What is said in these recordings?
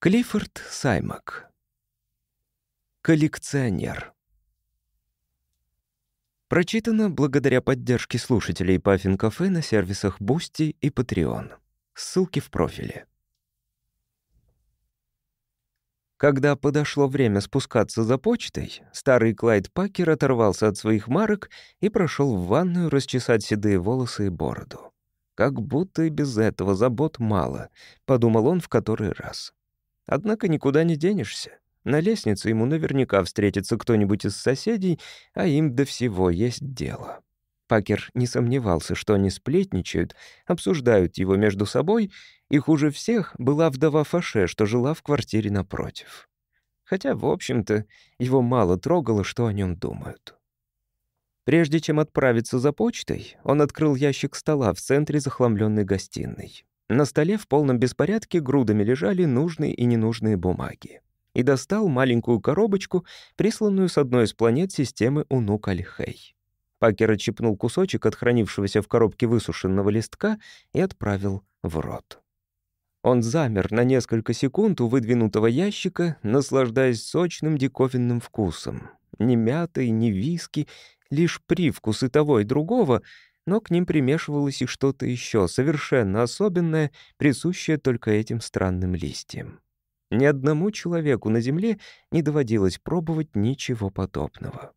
Клиффорд Саймак. Коллекционер. Прочитано благодаря поддержке слушателей Puffin Cafe на сервисах Boosty и Patreon. Ссылки в профиле. Когда подошло время спускаться за почтой, старый Клайд Пакер оторвался от своих марок и прошел в ванную расчесать седые волосы и бороду. «Как будто и без этого забот мало», — подумал он в который раз. Однако никуда не денешься. На лестнице ему наверняка встретится кто-нибудь из соседей, а им до всего есть дело. Пакер не сомневался, что они сплетничают, обсуждают его между собой, и хуже всех была вдова Фаше, что жила в квартире напротив. Хотя, в общем-то, его мало трогало, что о нем думают. Прежде чем отправиться за почтой, он открыл ящик стола в центре захламленной гостиной. На столе в полном беспорядке грудами лежали нужные и ненужные бумаги. И достал маленькую коробочку, присланную с одной из планет системы Унук-Альхей. Пакер отщипнул кусочек от хранившегося в коробке высушенного листка и отправил в рот. Он замер на несколько секунд у выдвинутого ящика, наслаждаясь сочным диковинным вкусом. Ни мятой, ни виски, лишь привкус и того, и другого — но к ним примешивалось и что-то еще совершенно особенное, присущее только этим странным листьям. Ни одному человеку на Земле не доводилось пробовать ничего подобного.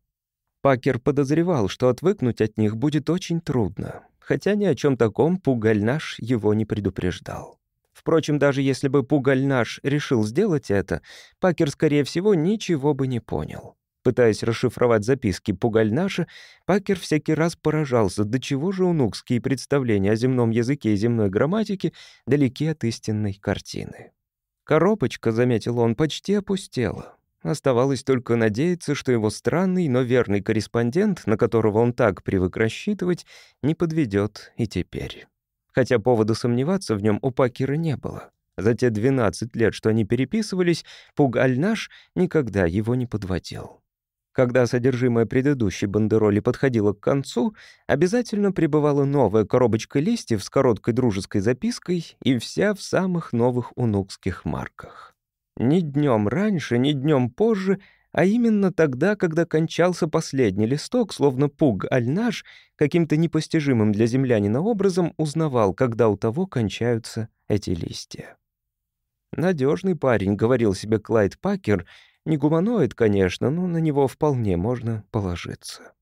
Пакер подозревал, что отвыкнуть от них будет очень трудно, хотя ни о чем таком Пугальнаш его не предупреждал. Впрочем, даже если бы Пугальнаш решил сделать это, Пакер, скорее всего, ничего бы не понял. Пытаясь расшифровать записки Пугальнаша, Пакер всякий раз поражался, до чего же унукские представления о земном языке и земной грамматике далеки от истинной картины. Коробочка, заметил он, почти опустела. Оставалось только надеяться, что его странный, но верный корреспондент, на которого он так привык рассчитывать, не подведет и теперь. Хотя повода сомневаться в нем у Пакера не было. За те 12 лет, что они переписывались, Пугальнаш никогда его не подводил. Когда содержимое предыдущей бандероли подходило к концу, обязательно прибывала новая коробочка листьев с короткой дружеской запиской и вся в самых новых унукских марках. Ни днем раньше, ни днем позже, а именно тогда, когда кончался последний листок, словно пуг Альнаш, каким-то непостижимым для землянина образом узнавал, когда у того кончаются эти листья. Надежный парень», — говорил себе Клайд Пакер — не гуманоид, конечно, но на него вполне можно положиться.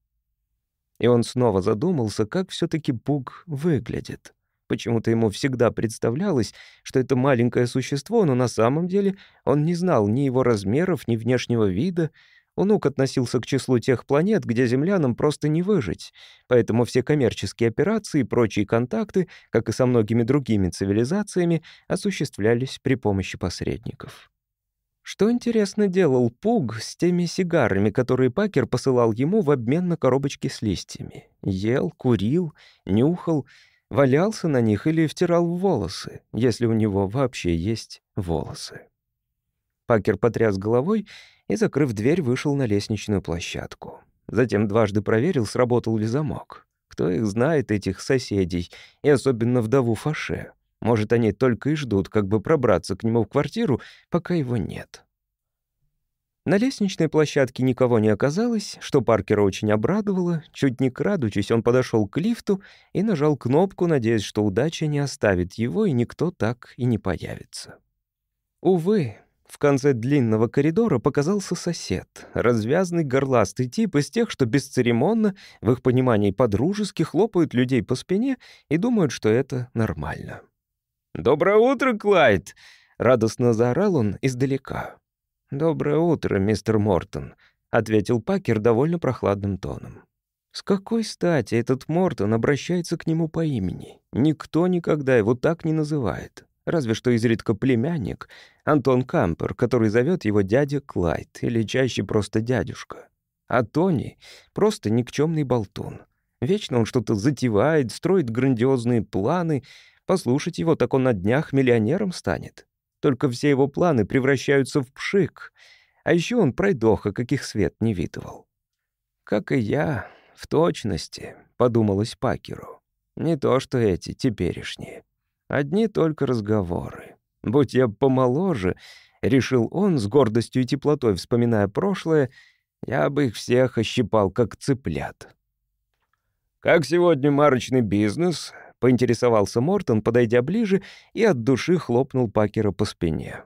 И он снова задумался, как все таки Пуг выглядит. Почему-то ему всегда представлялось, что это маленькое существо, но на самом деле он не знал ни его размеров, ни внешнего вида. Унук относился к числу тех планет, где землянам просто не выжить, поэтому все коммерческие операции и прочие контакты, как и со многими другими цивилизациями, осуществлялись при помощи посредников. Что, интересно, делал Пуг с теми сигарами, которые Пакер посылал ему в обмен на коробочки с листьями? Ел, курил, нюхал, валялся на них или втирал в волосы, если у него вообще есть волосы. Пакер потряс головой и, закрыв дверь, вышел на лестничную площадку. Затем дважды проверил, сработал ли замок. Кто их знает, этих соседей, и особенно вдову Фаше. Может, они только и ждут, как бы пробраться к нему в квартиру, пока его нет. На лестничной площадке никого не оказалось, что Паркера очень обрадовало. Чуть не крадучись, он подошел к лифту и нажал кнопку, надеясь, что удача не оставит его, и никто так и не появится. Увы, в конце длинного коридора показался сосед, развязный горластый тип из тех, что бесцеремонно, в их понимании подружески, хлопают людей по спине и думают, что это нормально. «Доброе утро, Клайд!» — радостно заорал он издалека. «Доброе утро, мистер Мортон», — ответил Пакер довольно прохладным тоном. С какой стати этот Мортон обращается к нему по имени? Никто никогда его так не называет. Разве что изредка племянник, Антон Кампер, который зовет его дядя Клайд, или чаще просто дядюшка. А Тони — просто никчемный болтун. Вечно он что-то затевает, строит грандиозные планы — Послушать его, так он на днях миллионером станет. Только все его планы превращаются в пшик. А еще он пройдоха, каких свет не видывал. «Как и я, в точности», — подумалось Пакеру. «Не то что эти, теперешние. Одни только разговоры. Будь я помоложе, решил он с гордостью и теплотой, вспоминая прошлое, я бы их всех ощипал, как цыплят. «Как сегодня марочный бизнес?» — поинтересовался Мортон, подойдя ближе и от души хлопнул Пакера по спине.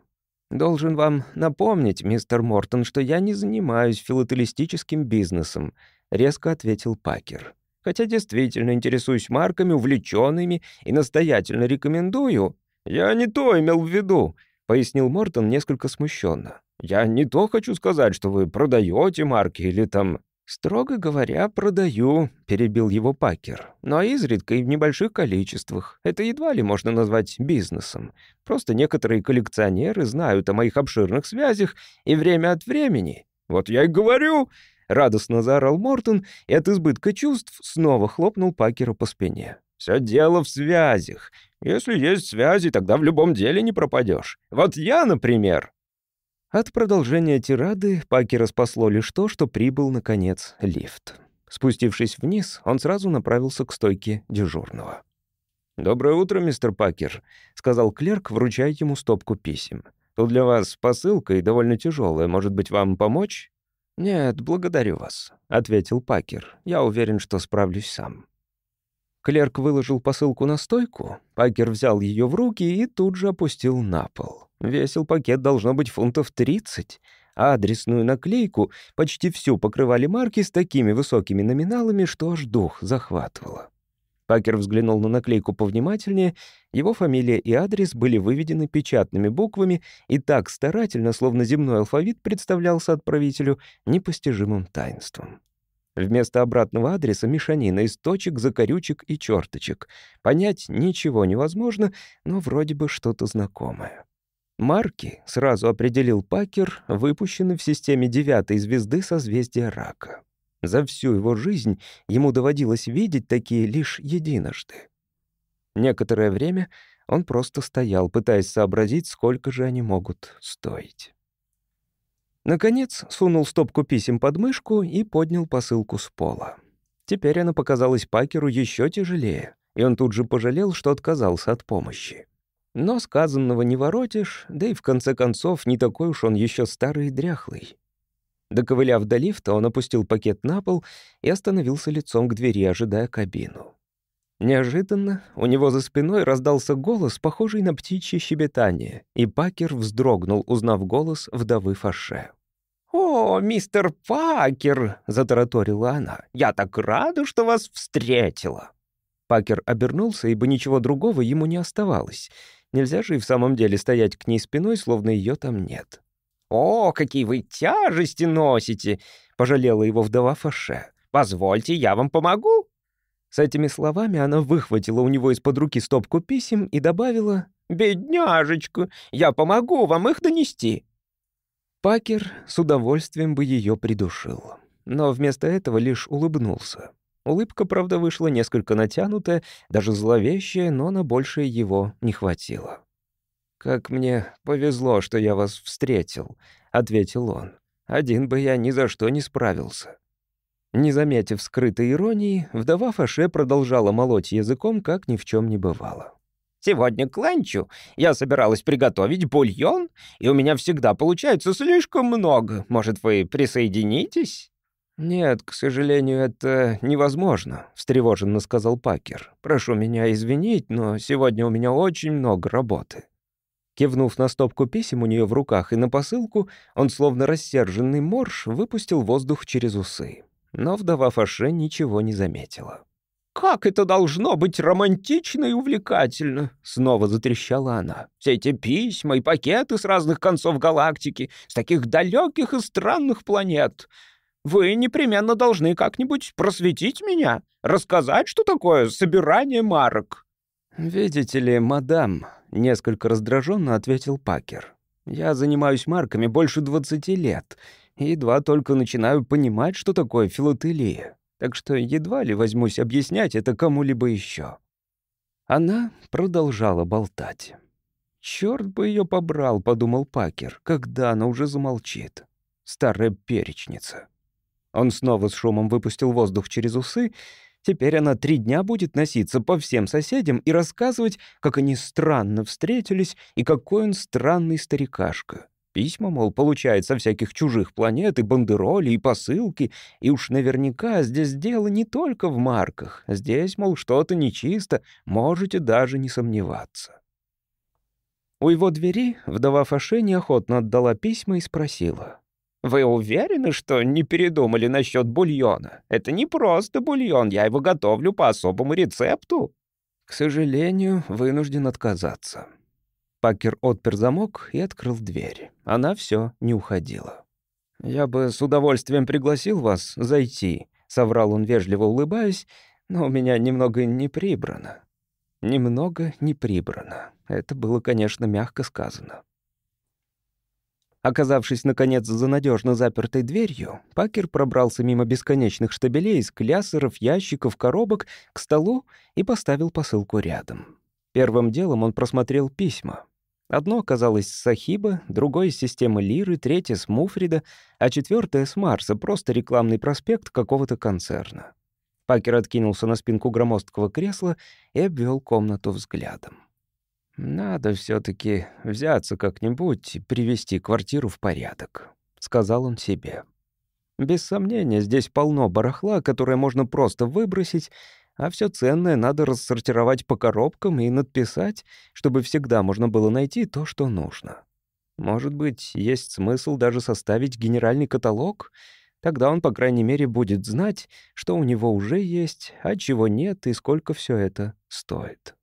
«Должен вам напомнить, мистер Мортон, что я не занимаюсь филателистическим бизнесом», — резко ответил Пакер. «Хотя действительно интересуюсь марками, увлеченными, и настоятельно рекомендую». «Я не то имел в виду», — пояснил Мортон несколько смущенно. «Я не то хочу сказать, что вы продаете марки или там...» «Строго говоря, продаю», — перебил его Пакер. «Но изредка и в небольших количествах. Это едва ли можно назвать бизнесом. Просто некоторые коллекционеры знают о моих обширных связях, и время от времени...» «Вот я и говорю!» — радостно заорал Мортон и от избытка чувств снова хлопнул Пакера по спине. «Все дело в связях. Если есть связи, тогда в любом деле не пропадешь. Вот я, например...» От продолжения тирады Пакера спасло лишь то, что прибыл, наконец, лифт. Спустившись вниз, он сразу направился к стойке дежурного. «Доброе утро, мистер Пакер», — сказал клерк, вручая ему стопку писем. «Тут для вас посылка и довольно тяжелая. Может быть, вам помочь?» «Нет, благодарю вас», — ответил Пакер. «Я уверен, что справлюсь сам». Клерк выложил посылку на стойку, Пакер взял ее в руки и тут же опустил на пол. Весил пакет должно быть фунтов 30, а адресную наклейку почти всю покрывали марки с такими высокими номиналами, что аж дух захватывало. Пакер взглянул на наклейку повнимательнее. Его фамилия и адрес были выведены печатными буквами и так старательно, словно земной алфавит представлялся отправителю непостижимым таинством. Вместо обратного адреса мешанина из точек, закорючек и черточек. Понять ничего невозможно, но вроде бы что-то знакомое. Марки, сразу определил Пакер, выпущены в системе девятой звезды созвездия Рака. За всю его жизнь ему доводилось видеть такие лишь единожды. Некоторое время он просто стоял, пытаясь сообразить, сколько же они могут стоить. Наконец, сунул стопку писем под мышку и поднял посылку с пола. Теперь она показалась Пакеру еще тяжелее, и он тут же пожалел, что отказался от помощи. Но сказанного не воротишь, да и в конце концов не такой уж он еще старый и дряхлый. Доковыляв до лифта, он опустил пакет на пол и остановился лицом к двери, ожидая кабину. Неожиданно у него за спиной раздался голос, похожий на птичье щебетание, и Пакер вздрогнул, узнав голос вдовы Фаше. «О, мистер Пакер!» — затараторила она. «Я так рада, что вас встретила!» Пакер обернулся, ибо ничего другого ему не оставалось. Нельзя же и в самом деле стоять к ней спиной, словно ее там нет. «О, какие вы тяжести носите!» — пожалела его вдова Фаше. «Позвольте, я вам помогу!» С этими словами она выхватила у него из-под руки стопку писем и добавила «Бедняжечку, я помогу вам их донести». Пакер с удовольствием бы ее придушил, но вместо этого лишь улыбнулся. Улыбка, правда, вышла несколько натянутая, даже зловещая, но на большее его не хватило. «Как мне повезло, что я вас встретил», — ответил он. «Один бы я ни за что не справился». Не заметив скрытой иронии, вдова Фаше продолжала молоть языком, как ни в чем не бывало. «Сегодня к ланчу я собиралась приготовить бульон, и у меня всегда получается слишком много. Может, вы присоединитесь?» «Нет, к сожалению, это невозможно», — встревоженно сказал Пакер. «Прошу меня извинить, но сегодня у меня очень много работы». Кивнув на стопку писем у нее в руках и на посылку, он, словно рассерженный морж, выпустил воздух через усы. Но вдова Фаше ничего не заметила. «Как это должно быть романтично и увлекательно!» — снова затрещала она. «Все эти письма и пакеты с разных концов галактики, с таких далеких и странных планет. Вы непременно должны как-нибудь просветить меня, рассказать, что такое собирание марок». «Видите ли, мадам», — несколько раздраженно ответил Пакер. «Я занимаюсь марками больше двадцати лет и едва только начинаю понимать, что такое филателия, так что едва ли возьмусь объяснять это кому-либо еще». Она продолжала болтать. «Чёрт бы ее побрал», — подумал Пакер, когда она уже замолчит. Старая перечница. Он снова с шумом выпустил воздух через усы. Теперь она три дня будет носиться по всем соседям и рассказывать, как они странно встретились и какой он странный старикашка. Письма, мол, получает со всяких чужих планет, и бандероли, и посылки, и уж наверняка здесь дело не только в марках. Здесь, мол, что-то нечисто, можете даже не сомневаться. У его двери вдова Фаше неохотно отдала письма и спросила. «Вы уверены, что не передумали насчет бульона? Это не просто бульон, я его готовлю по особому рецепту». «К сожалению, вынужден отказаться». Пакер отпер замок и открыл дверь. Она все не уходила. «Я бы с удовольствием пригласил вас зайти», — соврал он, вежливо улыбаясь, «но у меня немного не прибрано». Немного не прибрано. Это было, конечно, мягко сказано. Оказавшись, наконец, за надежно запертой дверью, Пакер пробрался мимо бесконечных штабелей из клясеров, ящиков, коробок к столу и поставил посылку рядом. Первым делом он просмотрел письма. Одно оказалось с Сахиба, другое — с системы Лиры, третье — с Муфрида, а четвертое — с Марса, просто рекламный проспект какого-то концерна. Пакер откинулся на спинку громоздкого кресла и обвел комнату взглядом. «Надо все таки взяться как-нибудь и привести квартиру в порядок», — сказал он себе. «Без сомнения, здесь полно барахла, которое можно просто выбросить, а все ценное надо рассортировать по коробкам и надписать, чтобы всегда можно было найти то, что нужно. Может быть, есть смысл даже составить генеральный каталог? Тогда он, по крайней мере, будет знать, что у него уже есть, а чего нет и сколько все это стоит».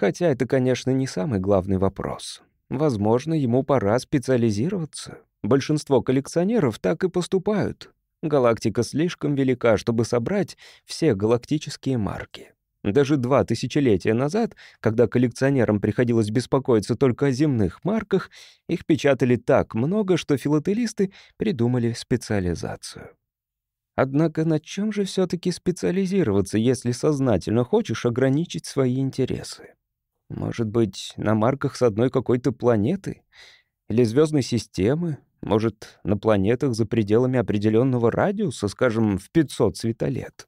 Хотя это, конечно, не самый главный вопрос. Возможно, ему пора специализироваться. Большинство коллекционеров так и поступают. Галактика слишком велика, чтобы собрать все галактические марки. Даже два тысячелетия назад, когда коллекционерам приходилось беспокоиться только о земных марках, их печатали так много, что филателисты придумали специализацию. Однако на чем же все таки специализироваться, если сознательно хочешь ограничить свои интересы? Может быть, на марках с одной какой-то планеты? Или звездной системы? Может, на планетах за пределами определенного радиуса, скажем, в 500 светолет?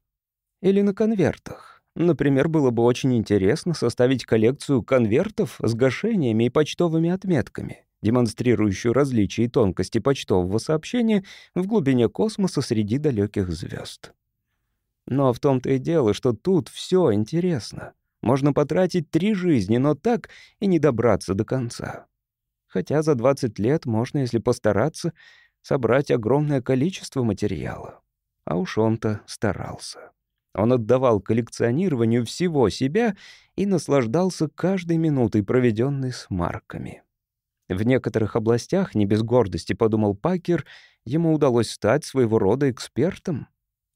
Или на конвертах? Например, было бы очень интересно составить коллекцию конвертов с гашениями и почтовыми отметками, демонстрирующую различия и тонкости почтового сообщения в глубине космоса среди далеких звезд. Но в том-то и дело, что тут все интересно — можно потратить три жизни, но так и не добраться до конца. Хотя за 20 лет можно, если постараться, собрать огромное количество материала. А уж он-то старался. Он отдавал коллекционированию всего себя и наслаждался каждой минутой, проведенной с марками. В некоторых областях, не без гордости, подумал Пакер, ему удалось стать своего рода экспертом.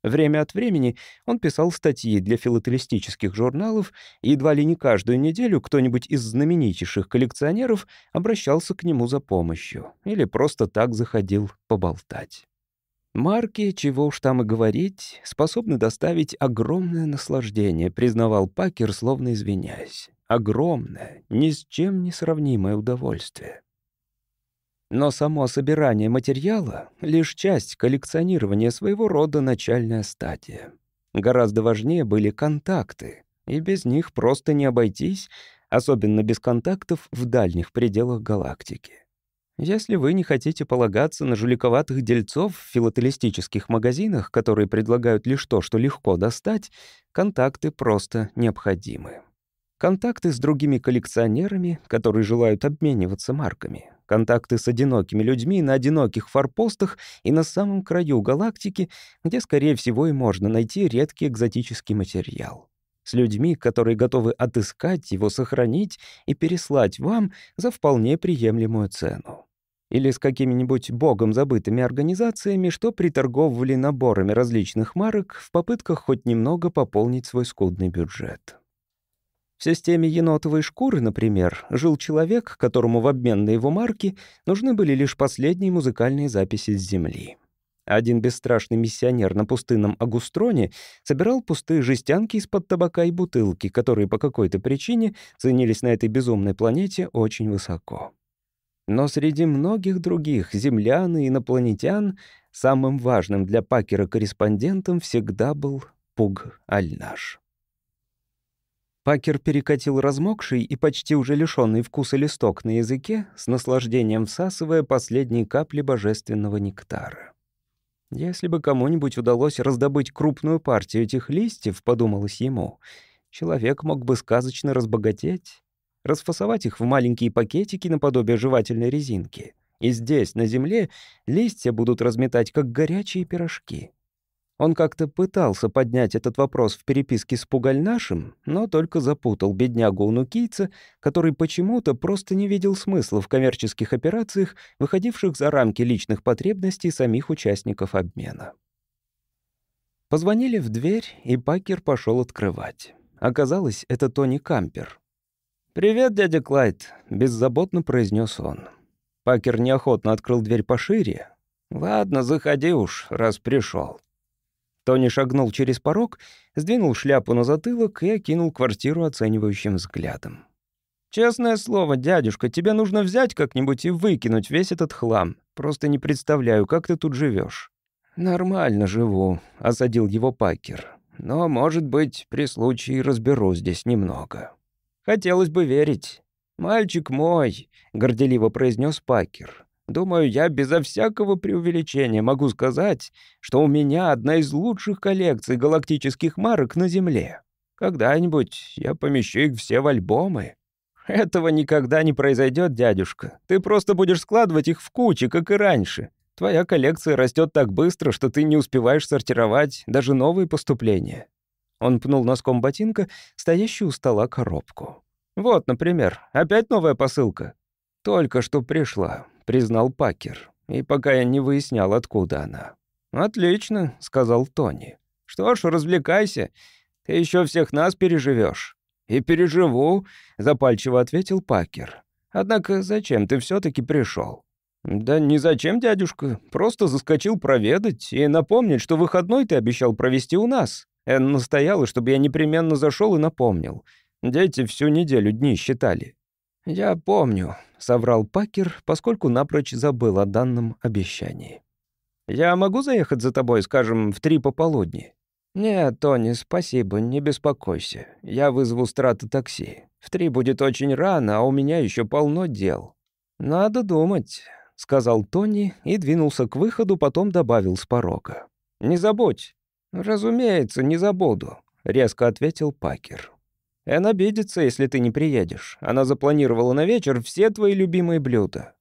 Время от времени он писал статьи для филателистических журналов, и едва ли не каждую неделю кто-нибудь из знаменитейших коллекционеров обращался к нему за помощью или просто так заходил поболтать. Марки, чего уж там и говорить, способны доставить огромное наслаждение, признавал Пакер, словно извиняясь. Огромное, ни с чем не сравнимое удовольствие. Но само собирание материала — лишь часть коллекционирования своего рода начальная стадия. Гораздо важнее были контакты, и без них просто не обойтись, особенно без контактов в дальних пределах галактики. Если вы не хотите полагаться на жуликоватых дельцов в филателистических магазинах, которые предлагают лишь то, что легко достать, контакты просто необходимы. Контакты с другими коллекционерами, которые желают обмениваться марками, контакты с одинокими людьми на одиноких форпостах и на самом краю галактики, где, скорее всего, и можно найти редкий экзотический материал. С людьми, которые готовы отыскать его, сохранить и переслать вам за вполне приемлемую цену. Или с какими-нибудь богом забытыми организациями, что приторговывали наборами различных марок в попытках хоть немного пополнить свой скудный бюджет. В системе енотовой шкуры, например, жил человек, которому в обмен на его марки нужны были лишь последние музыкальные записи с Земли. Один бесстрашный миссионер на пустынном Агустроне собирал пустые жестянки из-под табака и бутылки, которые по какой-то причине ценились на этой безумной планете очень высоко. Но среди многих других землян и инопланетян самым важным для Пакера корреспондентом всегда был Пуг-Аль-Наш. Пакер перекатил размокший и почти уже лишённый вкуса листок на языке, с наслаждением всасывая последние капли божественного нектара. Если бы кому-нибудь удалось раздобыть крупную партию этих листьев, подумалось ему, человек мог бы сказочно разбогатеть, расфасовать их в маленькие пакетики наподобие жевательной резинки. И здесь, на земле, листья будут разметать, как горячие пирожки. Он как-то пытался поднять этот вопрос в переписке с Пугальнашем, но только запутал беднягу унукийца, который почему-то просто не видел смысла в коммерческих операциях, выходивших за рамки личных потребностей самих участников обмена. Позвонили в дверь, и Пакер пошел открывать. Оказалось, это Тони Кампер. «Привет, дядя Клайд», — беззаботно произнес он. Пакер неохотно открыл дверь пошире. «Ладно, заходи уж, раз пришел. Тони шагнул через порог, сдвинул шляпу на затылок и окинул квартиру оценивающим взглядом. «Честное слово, дядюшка, тебе нужно взять как-нибудь и выкинуть весь этот хлам. Просто не представляю, как ты тут живешь. «Нормально живу», — осадил его Пакер. «Но, может быть, при случае разберу здесь немного». «Хотелось бы верить». «Мальчик мой», — горделиво произнес Пакер. Думаю, я безо всякого преувеличения могу сказать, что у меня одна из лучших коллекций галактических марок на Земле. Когда-нибудь я помещу их все в альбомы. Этого никогда не произойдет, дядюшка. Ты просто будешь складывать их в кучи, как и раньше. Твоя коллекция растет так быстро, что ты не успеваешь сортировать даже новые поступления. Он пнул носком ботинка стоящую у стола коробку. Вот, например, опять новая посылка. Только что пришла признал Пакер. И пока я не выяснял, откуда она. «Отлично», — сказал Тони. «Что ж, развлекайся. Ты еще всех нас переживешь. «И переживу», — запальчиво ответил Пакер. «Однако зачем ты все таки пришел? «Да ни зачем, дядюшка. Просто заскочил проведать и напомнить, что выходной ты обещал провести у нас. Энн настояла, чтобы я непременно зашел и напомнил. Дети всю неделю дни считали». «Я помню», — соврал Пакер, поскольку напрочь забыл о данном обещании. «Я могу заехать за тобой, скажем, в три пополудни?» «Нет, Тони, спасибо, не беспокойся. Я вызову страта такси. В три будет очень рано, а у меня еще полно дел». «Надо думать», — сказал Тони и двинулся к выходу, потом добавил с порога. «Не забудь». «Разумеется, не забуду», — резко ответил Пакер. Эн обидится, если ты не приедешь. Она запланировала на вечер все твои любимые блюда».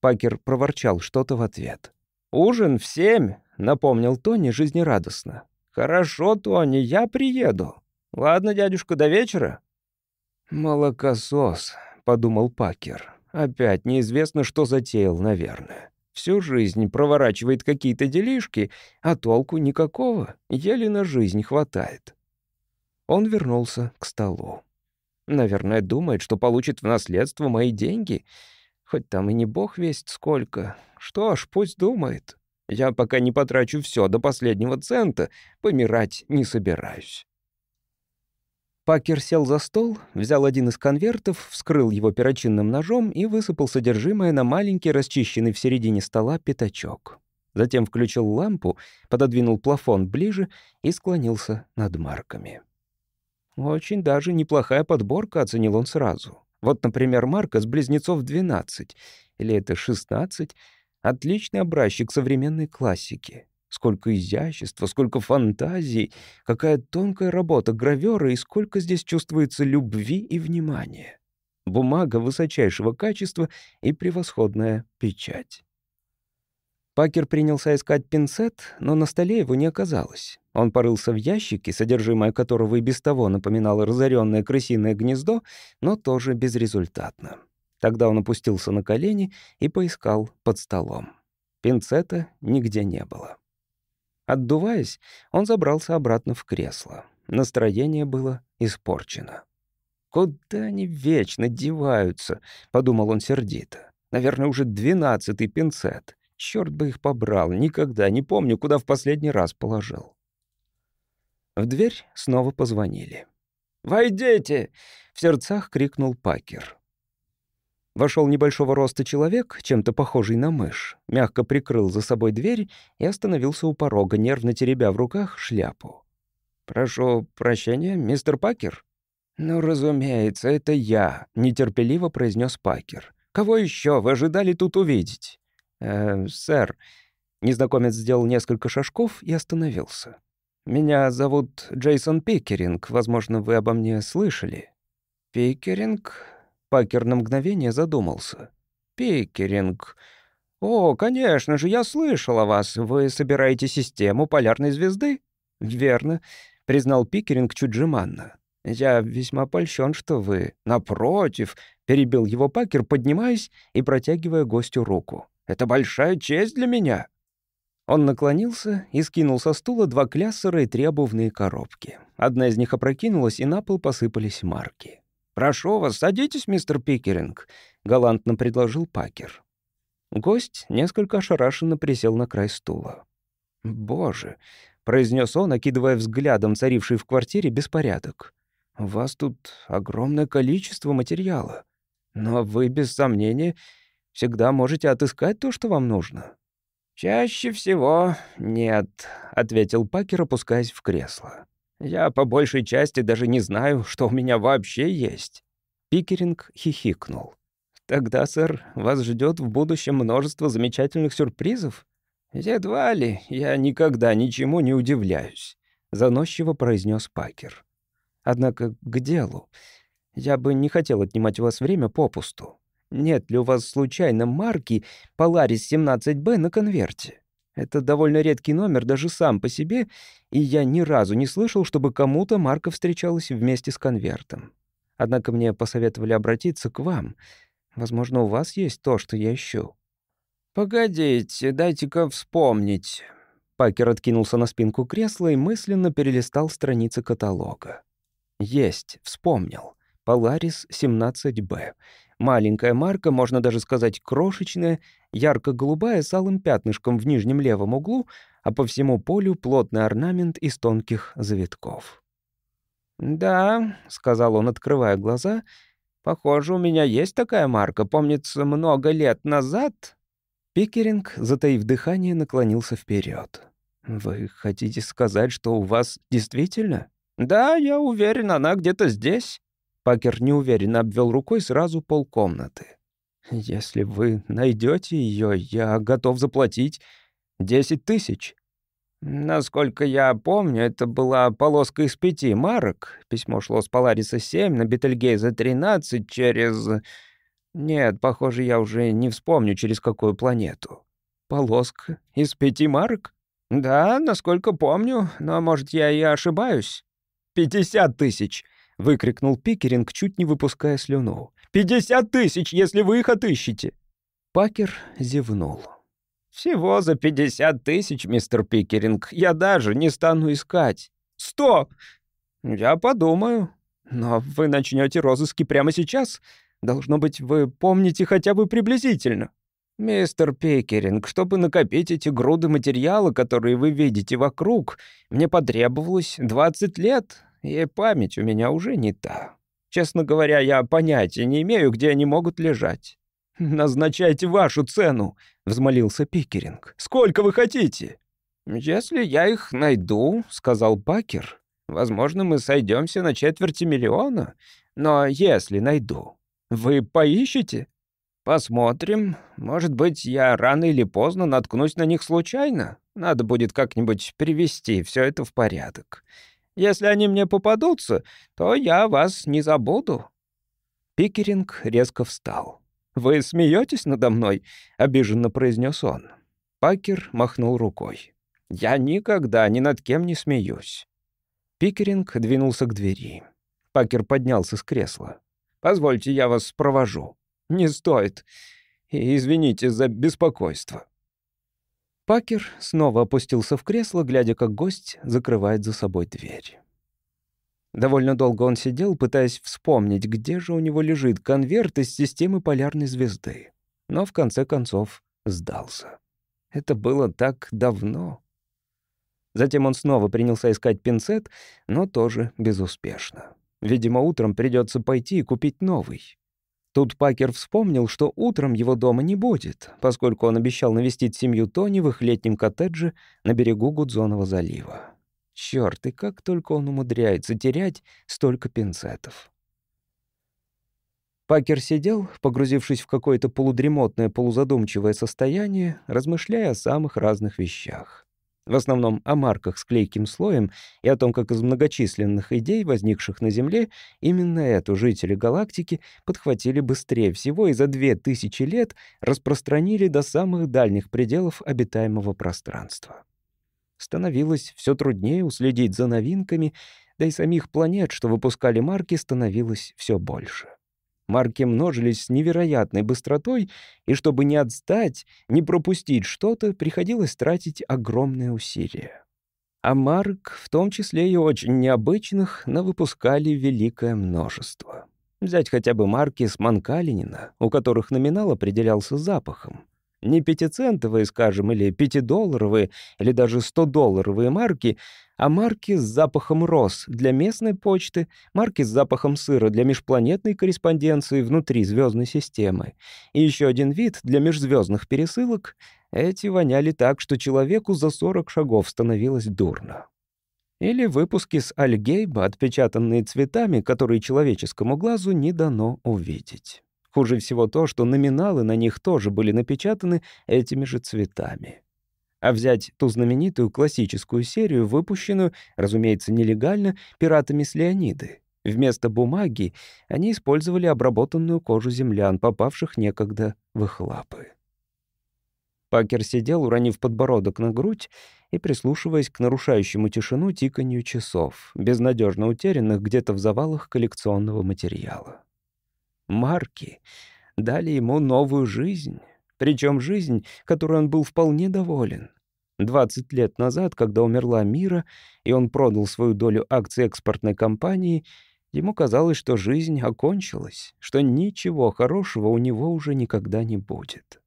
Пакер проворчал что-то в ответ. «Ужин в семь», — напомнил Тони жизнерадостно. «Хорошо, Тони, я приеду. Ладно, дядюшка, до вечера». «Молокосос», — подумал Пакер. «Опять неизвестно, что затеял, наверное. Всю жизнь проворачивает какие-то делишки, а толку никакого, еле на жизнь хватает». Он вернулся к столу. Наверное, думает, что получит в наследство мои деньги. Хоть там и не бог весть сколько. Что ж, пусть думает. Я пока не потрачу все до последнего цента, помирать не собираюсь. Пакер сел за стол, взял один из конвертов, вскрыл его перочинным ножом и высыпал содержимое на маленький, расчищенный в середине стола пятачок. Затем включил лампу, пододвинул плафон ближе и склонился над марками. Очень даже неплохая подборка, оценил он сразу. Вот, например, марка с близнецов 12, или это 16. Отличный образчик современной классики. Сколько изящества, сколько фантазий, какая тонкая работа гравера и сколько здесь чувствуется любви и внимания. Бумага высочайшего качества и превосходная печать. Пакер принялся искать пинцет, но на столе его не оказалось. Он порылся в ящике, содержимое которого и без того напоминало разоренное крысиное гнездо, но тоже безрезультатно. Тогда он опустился на колени и поискал под столом. Пинцета нигде не было. Отдуваясь, он забрался обратно в кресло. Настроение было испорчено. «Куда они вечно деваются?» — подумал он сердито. «Наверное, уже двенадцатый пинцет. Черт бы их побрал, никогда не помню, куда в последний раз положил. В дверь снова позвонили. «Войдите!» — в сердцах крикнул Пакер. Вошел небольшого роста человек, чем-то похожий на мышь, мягко прикрыл за собой дверь и остановился у порога, нервно теребя в руках шляпу. «Прошу прощения, мистер Пакер?» «Ну, разумеется, это я», — нетерпеливо произнес Пакер. «Кого еще вы ожидали тут увидеть?» «Э, сэр...» Незнакомец сделал несколько шажков и остановился. «Меня зовут Джейсон Пикеринг. Возможно, вы обо мне слышали». «Пикеринг?» Пакер на мгновение задумался. «Пикеринг. О, конечно же, я слышал о вас. Вы собираете систему полярной звезды?» «Верно», — признал Пикеринг чуть жеманно. «Я весьма польщен, что вы...» «Напротив», — перебил его Пакер, поднимаясь и протягивая гостю руку. «Это большая честь для меня». Он наклонился и скинул со стула два кляссера и три обувные коробки. Одна из них опрокинулась, и на пол посыпались марки. «Прошу вас, садитесь, мистер Пикеринг», — галантно предложил Пакер. Гость несколько ошарашенно присел на край стула. «Боже», — произнес он, окидывая взглядом царивший в квартире беспорядок. «У вас тут огромное количество материала. Но вы, без сомнения, всегда можете отыскать то, что вам нужно». «Чаще всего нет», — ответил Пакер, опускаясь в кресло. Я по большей части даже не знаю, что у меня вообще есть». Пикеринг хихикнул. «Тогда, сэр, вас ждет в будущем множество замечательных сюрпризов?» «Едва ли, я никогда ничему не удивляюсь», — заносчиво произнес Пакер. «Однако к делу. Я бы не хотел отнимать у вас время попусту. Нет ли у вас случайно марки Polaris 17B на конверте?» Это довольно редкий номер даже сам по себе, и я ни разу не слышал, чтобы кому-то марка встречалась вместе с конвертом. Однако мне посоветовали обратиться к вам. Возможно, у вас есть то, что я ищу». «Погодите, дайте-ка вспомнить». Пакер откинулся на спинку кресла и мысленно перелистал страницы каталога. «Есть, вспомнил. Polaris 17B. Маленькая марка, можно даже сказать крошечная, ярко-голубая с алым пятнышком в нижнем левом углу, а по всему полю плотный орнамент из тонких завитков. «Да», — сказал он, открывая глаза, — «похоже, у меня есть такая марка. Помнится, много лет назад...» Пикеринг, затаив дыхание, наклонился вперед. «Вы хотите сказать, что у вас действительно?» «Да, я уверен, она где-то здесь». Пакер неуверенно обвел рукой сразу полкомнаты. «Если вы найдете ее, я готов заплатить десять тысяч». Насколько я помню, это была полоска из пяти марок. Письмо шло с Полариса 7 на Бетельгейза 13 через... Нет, похоже, я уже не вспомню, через какую планету. Полоска из пяти марок? Да, насколько помню, но, может, я и ошибаюсь. «Пятьдесят тысяч!» — выкрикнул Пикеринг, чуть не выпуская слюну. «Пятьдесят тысяч, если вы их отыщете!» Пакер зевнул. «Всего за пятьдесят тысяч, мистер Пикеринг, я даже не стану искать. Сто!» «Я подумаю. Но вы начнете розыски прямо сейчас. Должно быть, вы помните хотя бы приблизительно». «Мистер Пикеринг, чтобы накопить эти груды материала, которые вы видите вокруг, мне потребовалось двадцать лет, и память у меня уже не та. Честно говоря, я понятия не имею, где они могут лежать. «Назначайте вашу цену», — взмолился Пикеринг. «Сколько вы хотите?» «Если я их найду», — сказал Пакер, «возможно, мы сойдемся на четверти миллиона. Но если найду, вы поищете?» «Посмотрим. Может быть, я рано или поздно наткнусь на них случайно. Надо будет как-нибудь привести все это в порядок. Если они мне попадутся, то я вас не забуду». Пикеринг резко встал. «Вы смеетесь надо мной?» — обиженно произнес он. Пакер махнул рукой. «Я никогда ни над кем не смеюсь». Пикеринг двинулся к двери. Пакер поднялся с кресла. «Позвольте, я вас провожу». «Не стоит. И извините за беспокойство». Пакер снова опустился в кресло, глядя, как гость закрывает за собой дверь. Довольно долго он сидел, пытаясь вспомнить, где же у него лежит конверт из системы полярной звезды. Но в конце концов сдался. Это было так давно. Затем он снова принялся искать пинцет, но тоже безуспешно. Видимо, утром придется пойти и купить новый. Тут Пакер вспомнил, что утром его дома не будет, поскольку он обещал навестить семью Тони в их летнем коттедже на берегу Гудзонова залива. Чёрт, и как только он умудряется терять столько пинцетов. Пакер сидел, погрузившись в какое-то полудремотное, полузадумчивое состояние, размышляя о самых разных вещах. В основном о марках с клейким слоем и о том, как из многочисленных идей, возникших на Земле, именно эту жители галактики подхватили быстрее всего и за две тысячи лет распространили до самых дальних пределов обитаемого пространства. Становилось все труднее уследить за новинками, да и самих планет, что выпускали марки, становилось все больше. Марки множились с невероятной быстротой, и чтобы не отстать, не пропустить что-то, приходилось тратить огромные усилия. А марк, в том числе и очень необычных, навыпускали великое множество. Взять хотя бы марки с Манкалинина, у которых номинал определялся запахом. Не пятицентовые, скажем, или пятидолларовые, или даже стодолларовые марки, а марки с запахом роз для местной почты, марки с запахом сыра для межпланетной корреспонденции внутри звездной системы и еще один вид для межзвездных пересылок, эти воняли так, что человеку за 40 шагов становилось дурно. Или выпуски с Альгейба, отпечатанные цветами, которые человеческому глазу не дано увидеть. Хуже всего то, что номиналы на них тоже были напечатаны этими же цветами. А взять ту знаменитую классическую серию, выпущенную, разумеется, нелегально, пиратами с Леониды. Вместо бумаги они использовали обработанную кожу землян, попавших некогда в их лапы. Пакер сидел, уронив подбородок на грудь и прислушиваясь к нарушающему тишину тиканью часов, безнадежно утерянных где-то в завалах коллекционного материала. Марки дали ему новую жизнь, причем жизнь, которой он был вполне доволен. 20 лет назад, когда умерла Мира, и он продал свою долю акций экспортной компании, ему казалось, что жизнь окончилась, что ничего хорошего у него уже никогда не будет.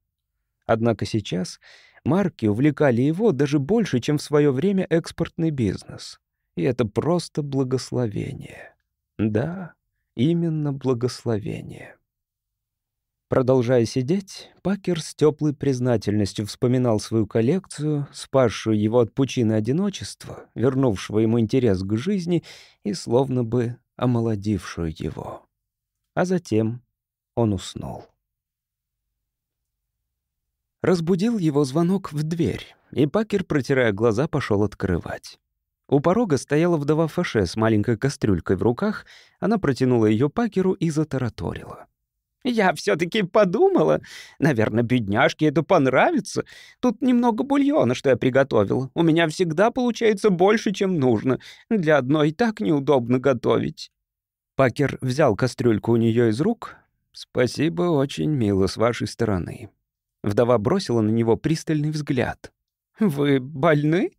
Однако сейчас марки увлекали его даже больше, чем в свое время экспортный бизнес. И это просто благословение. Да, Именно благословение. Продолжая сидеть, Пакер с теплой признательностью вспоминал свою коллекцию, спасшую его от пучины одиночества, вернувшего ему интерес к жизни и словно бы омолодившую его. А затем он уснул. Разбудил его звонок в дверь, и Пакер, протирая глаза, пошел открывать. У порога стояла вдова Фаше с маленькой кастрюлькой в руках. Она протянула ее Пакеру и затараторила. «Я все-таки подумала. Наверное, бедняжке это понравится. Тут немного бульона, что я приготовила. У меня всегда получается больше, чем нужно. Для одной так неудобно готовить». Пакер взял кастрюльку у нее из рук. «Спасибо, очень мило с вашей стороны». Вдова бросила на него пристальный взгляд. «Вы больны?»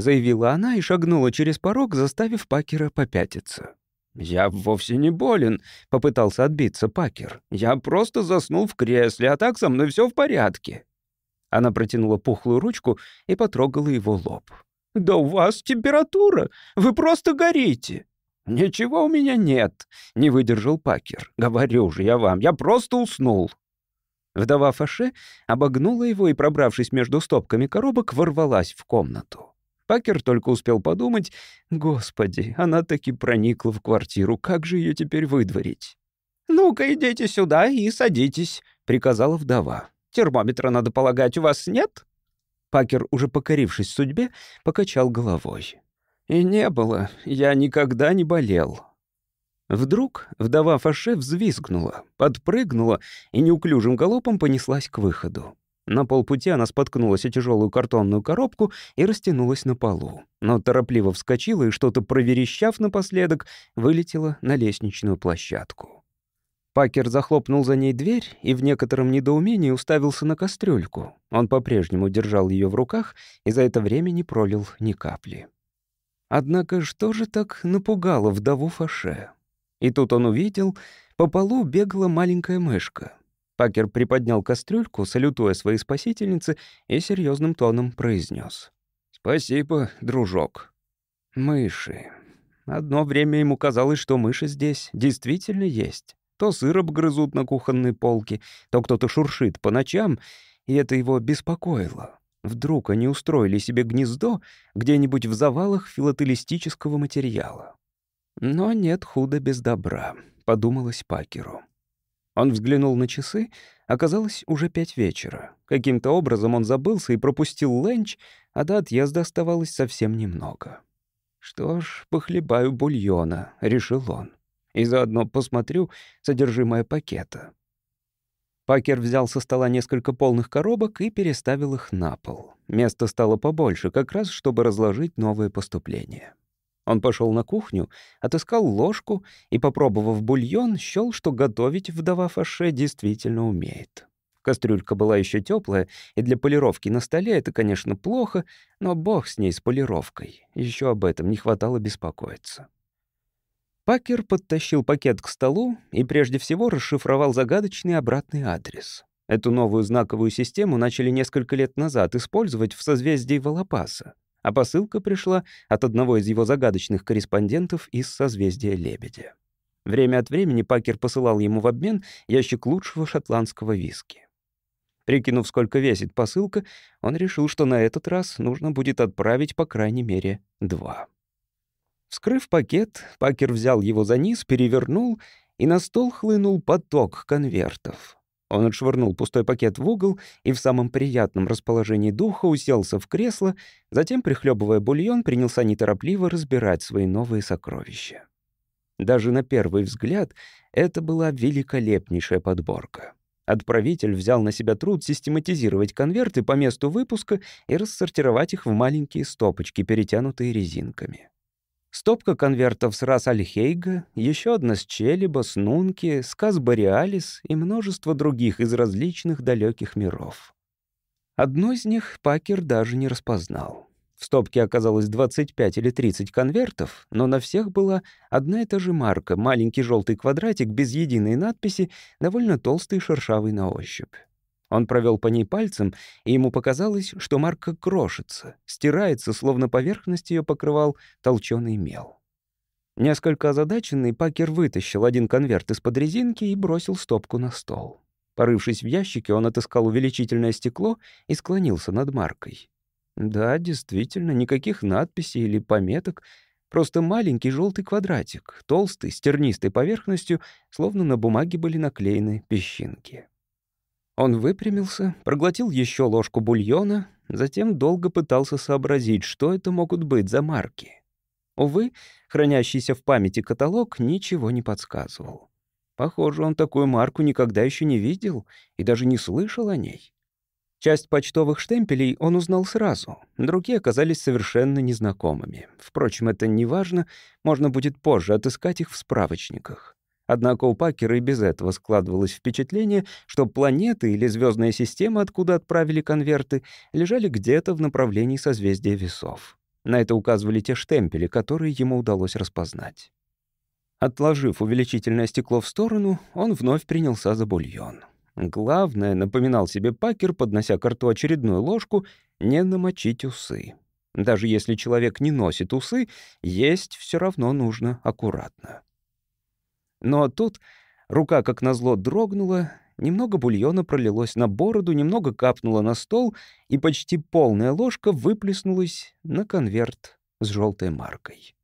Заявила она и шагнула через порог, заставив Пакера попятиться. «Я вовсе не болен», — попытался отбиться Пакер. «Я просто заснул в кресле, а так со мной все в порядке». Она протянула пухлую ручку и потрогала его лоб. «Да у вас температура! Вы просто горите!» «Ничего у меня нет», — не выдержал Пакер. «Говорю же я вам, я просто уснул». Вдова Фаше обогнула его и, пробравшись между стопками коробок, ворвалась в комнату. Пакер только успел подумать, «Господи, она таки проникла в квартиру, как же ее теперь выдворить?» «Ну-ка, идите сюда и садитесь», — приказала вдова. «Термометра, надо полагать, у вас нет?» Пакер, уже покорившись судьбе, покачал головой. «И не было, я никогда не болел». Вдруг вдова Фаше взвизгнула, подпрыгнула и неуклюжим галопом понеслась к выходу. На полпути она споткнулась о тяжелую картонную коробку и растянулась на полу. Но торопливо вскочила и, что-то проверещав напоследок, вылетела на лестничную площадку. Пакер захлопнул за ней дверь и в некотором недоумении уставился на кастрюльку. Он по-прежнему держал ее в руках и за это время не пролил ни капли. Однако что же так напугало вдову Фаше? И тут он увидел, по полу бегала маленькая мышка. Пакер приподнял кастрюльку, салютуя своей спасительнице, и серьезным тоном произнес: «Спасибо, дружок». Мыши. Одно время ему казалось, что мыши здесь действительно есть. То сыроб грызут на кухонной полке, то кто-то шуршит по ночам, и это его беспокоило. Вдруг они устроили себе гнездо где-нибудь в завалах филателистического материала. Но нет худа без добра, подумалось Пакеру. Он взглянул на часы, оказалось уже пять вечера. Каким-то образом он забылся и пропустил ленч, а до отъезда оставалось совсем немного. «Что ж, похлебаю бульона», — решил он. «И заодно посмотрю содержимое пакета». Пакер взял со стола несколько полных коробок и переставил их на пол. Место стало побольше, как раз чтобы разложить новые поступления. Он пошел на кухню, отыскал ложку и, попробовав бульон, счел, что готовить вдова Фаше действительно умеет. Кастрюлька была еще теплая, и для полировки на столе это, конечно, плохо, но бог с ней, с полировкой. Еще об этом не хватало беспокоиться. Пакер подтащил пакет к столу и прежде всего расшифровал загадочный обратный адрес. Эту новую знаковую систему начали несколько лет назад использовать в созвездии Волопаса, а посылка пришла от одного из его загадочных корреспондентов из созвездия Лебедя. Время от времени Пакер посылал ему в обмен ящик лучшего шотландского виски. Прикинув, сколько весит посылка, он решил, что на этот раз нужно будет отправить по крайней мере два. Вскрыв пакет, Пакер взял его за низ, перевернул, и на стол хлынул поток конвертов. Он отшвырнул пустой пакет в угол и в самом приятном расположении духа уселся в кресло, затем, прихлебывая бульон, принялся неторопливо разбирать свои новые сокровища. Даже на первый взгляд это была великолепнейшая подборка. Отправитель взял на себя труд систематизировать конверты по месту выпуска и рассортировать их в маленькие стопочки, перетянутые резинками. Стопка конвертов с Рас Альхейга, еще одна с Челиба, с Нунки, сказ Бориалис и множество других из различных далеких миров. Одну из них Пакер даже не распознал. В стопке оказалось 25 или 30 конвертов, но на всех была одна и та же марка, маленький желтый квадратик без единой надписи, довольно толстый и шершавый на ощупь. Он провел по ней пальцем, и ему показалось, что марка крошится, стирается, словно поверхность ее покрывал толченый мел. Несколько озадаченный, Пакер вытащил один конверт из-под резинки и бросил стопку на стол. Порывшись в ящике, он отыскал увеличительное стекло и склонился над маркой. Да, действительно, никаких надписей или пометок, просто маленький желтый квадратик, толстый, с тернистой поверхностью, словно на бумаге были наклеены песчинки. Он выпрямился, проглотил еще ложку бульона, затем долго пытался сообразить, что это могут быть за марки. Увы, хранящийся в памяти каталог ничего не подсказывал. Похоже, он такую марку никогда еще не видел и даже не слышал о ней. Часть почтовых штемпелей он узнал сразу, другие оказались совершенно незнакомыми. Впрочем, это не важно, можно будет позже отыскать их в справочниках. Однако у Пакера и без этого складывалось впечатление, что планеты или звездная система, откуда отправили конверты, лежали где-то в направлении созвездия весов. На это указывали те штемпели, которые ему удалось распознать. Отложив увеличительное стекло в сторону, он вновь принялся за бульон. Главное, напоминал себе Пакер, поднося к рту очередную ложку, не намочить усы. Даже если человек не носит усы, есть все равно нужно аккуратно. Но тут рука, как назло, дрогнула, немного бульона пролилось на бороду, немного капнуло на стол, и почти полная ложка выплеснулась на конверт с желтой маркой.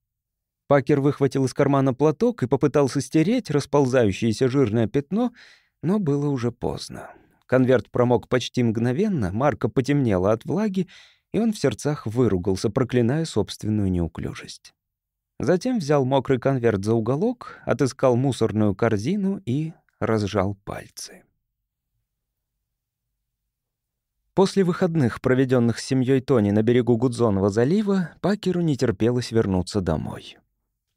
Пакер выхватил из кармана платок и попытался стереть расползающееся жирное пятно, но было уже поздно. Конверт промок почти мгновенно, марка потемнела от влаги, и он в сердцах выругался, проклиная собственную неуклюжесть. Затем взял мокрый конверт за уголок, отыскал мусорную корзину и разжал пальцы. После выходных, проведенных с семьей Тони на берегу Гудзонова залива, Пакеру не терпелось вернуться домой.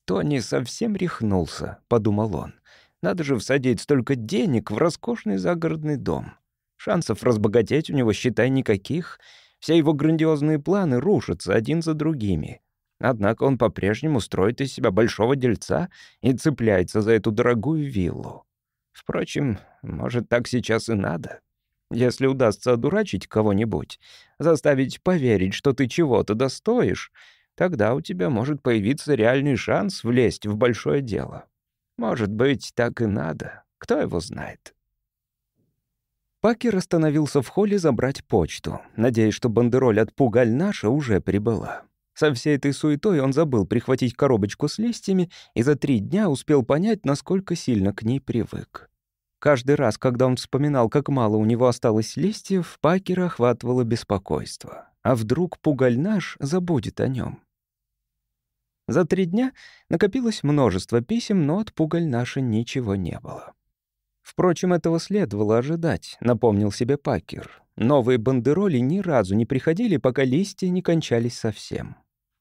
«Тони совсем рехнулся», — подумал он. «Надо же всадить столько денег в роскошный загородный дом. Шансов разбогатеть у него, считай, никаких. Все его грандиозные планы рушатся один за другими. Однако он по-прежнему строит из себя большого дельца и цепляется за эту дорогую виллу. Впрочем, может, так сейчас и надо. Если удастся одурачить кого-нибудь, заставить поверить, что ты чего-то достоишь, тогда у тебя может появиться реальный шанс влезть в большое дело. Может быть, так и надо. Кто его знает? Пакер остановился в холле забрать почту, надеясь, что бандероль от Пугаль наша уже прибыла. Со всей этой суетой он забыл прихватить коробочку с листьями и за три дня успел понять, насколько сильно к ней привык. Каждый раз, когда он вспоминал, как мало у него осталось листьев, Пакера охватывало беспокойство. А вдруг Пугаль наш забудет о нем? За три дня накопилось множество писем, но от Пугаль наша ничего не было. Впрочем, этого следовало ожидать, напомнил себе Пакер. Новые бандероли ни разу не приходили, пока листья не кончались совсем.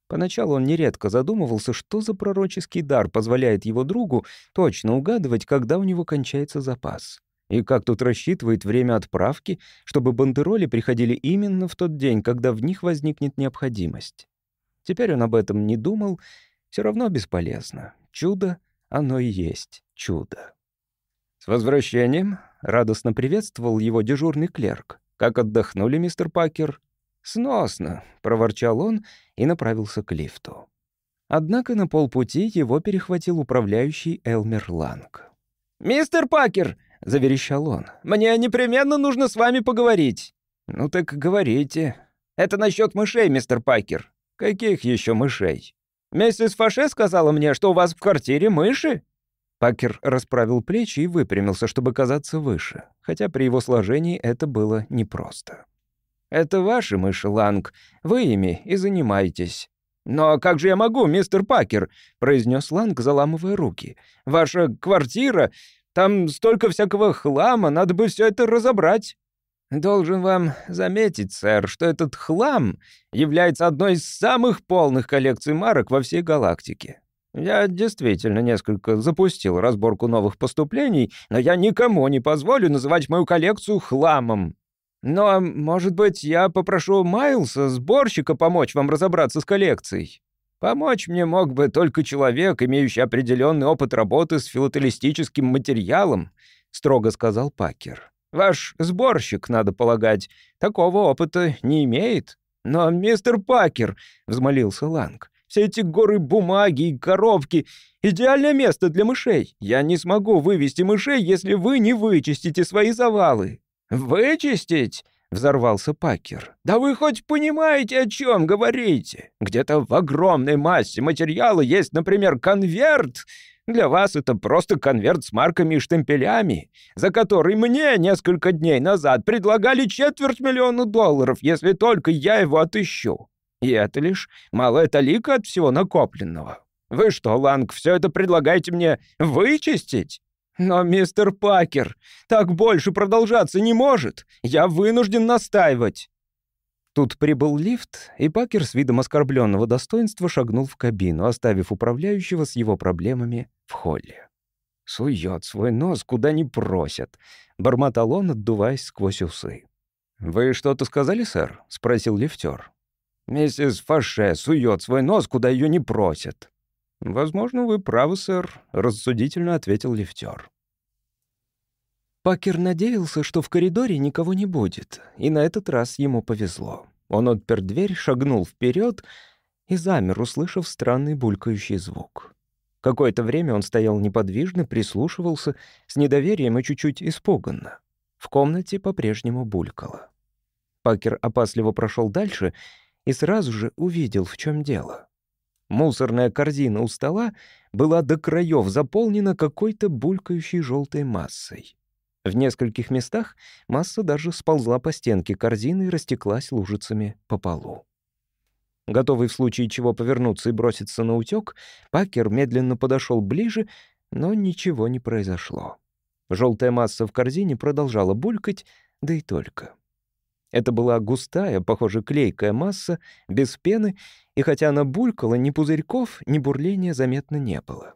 Поначалу он нередко задумывался, что за пророческий дар позволяет его другу точно угадывать, когда у него кончается запас. И как тут рассчитывает время отправки, чтобы бандероли приходили именно в тот день, когда в них возникнет необходимость. Теперь он об этом не думал, все равно бесполезно. Чудо, оно и есть чудо. «С возвращением!» — радостно приветствовал его дежурный клерк. «Как отдохнули, мистер Пакер?» «Сносно», — проворчал он и направился к лифту. Однако на полпути его перехватил управляющий Элмер Ланг. «Мистер Пакер!» — заверещал он. «Мне непременно нужно с вами поговорить». «Ну так говорите». «Это насчет мышей, мистер Пакер». «Каких еще мышей?» «Миссис Фаше сказала мне, что у вас в квартире мыши». Пакер расправил плечи и выпрямился, чтобы казаться выше, хотя при его сложении это было непросто. «Это ваши мыши, Ланг. Вы ими и занимаетесь». «Но как же я могу, мистер Пакер?» — произнес Ланг, заламывая руки. «Ваша квартира... Там столько всякого хлама, надо бы все это разобрать». «Должен вам заметить, сэр, что этот хлам является одной из самых полных коллекций марок во всей галактике. Я действительно несколько запустил разборку новых поступлений, но я никому не позволю называть мою коллекцию хламом. Но, может быть, я попрошу Майлса, сборщика, помочь вам разобраться с коллекцией? Помочь мне мог бы только человек, имеющий определенный опыт работы с филателистическим материалом, строго сказал Пакер. Ваш сборщик, надо полагать, такого опыта не имеет. Но, мистер Пакер, взмолился Ланг, все эти горы бумаги и коробки — идеальное место для мышей. Я не смогу вывести мышей, если вы не вычистите свои завалы. «Вычистить?» — взорвался Пакер. «Да вы хоть понимаете, о чем говорите? Где-то в огромной массе материала есть, например, конверт. Для вас это просто конверт с марками и штемпелями, за который мне несколько дней назад предлагали четверть миллиона долларов, если только я его отыщу. И это лишь малая талика от всего накопленного. Вы что, Ланг, все это предлагаете мне вычистить?» «Но, мистер Пакер, так больше продолжаться не может. Я вынужден настаивать». Тут прибыл лифт, и Пакер с видом оскорбленного достоинства шагнул в кабину, оставив управляющего с его проблемами в холле. «Сует свой нос, куда не просят», — бормотал он, отдуваясь сквозь усы. «Вы что-то сказали, сэр?» — спросил лифтер. «Миссис Фаше сует свой нос, куда ее не просят». «Возможно, вы правы, сэр», — рассудительно ответил лифтер. Пакер надеялся, что в коридоре никого не будет, и на этот раз ему повезло. Он отпер дверь, шагнул вперед и замер, услышав странный булькающий звук. Какое-то время он стоял неподвижно, прислушивался, с недоверием и чуть-чуть испуганно. В комнате по-прежнему булькало. Пакер опасливо прошел дальше и сразу же увидел, в чем дело. Мусорная корзина у стола была до краев заполнена какой-то булькающей желтой массой. В нескольких местах масса даже сползла по стенке корзины и растеклась лужицами по полу. Готовый в случае чего повернуться и броситься на утёк, Пакер медленно подошел ближе, но ничего не произошло. Желтая масса в корзине продолжала булькать, да и только. Это была густая, похоже, клейкая масса, без пены, и хотя она булькала, ни пузырьков, ни бурления заметно не было.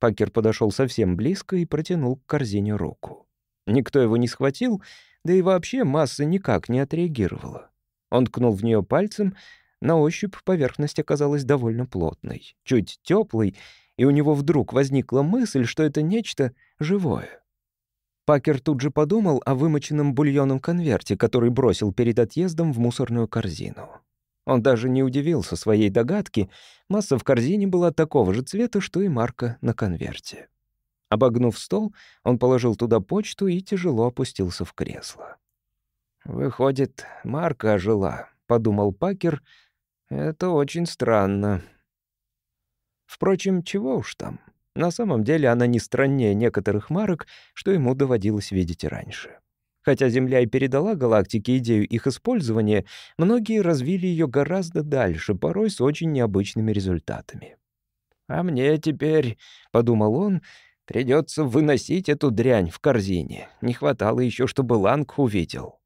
Пакер подошел совсем близко и протянул к корзине руку. Никто его не схватил, да и вообще масса никак не отреагировала. Он ткнул в нее пальцем, на ощупь поверхность оказалась довольно плотной, чуть теплой, и у него вдруг возникла мысль, что это нечто живое. Пакер тут же подумал о вымоченном бульонном конверте, который бросил перед отъездом в мусорную корзину. Он даже не удивился своей догадке, масса в корзине была такого же цвета, что и марка на конверте. Обогнув стол, он положил туда почту и тяжело опустился в кресло. «Выходит, Марка ожила», — подумал Пакер. «Это очень странно». Впрочем, чего уж там. На самом деле она не страннее некоторых марок, что ему доводилось видеть раньше. Хотя Земля и передала галактике идею их использования, многие развили ее гораздо дальше, порой с очень необычными результатами. «А мне теперь», — подумал он, — «придется выносить эту дрянь в корзине. Не хватало еще, чтобы Ланг увидел».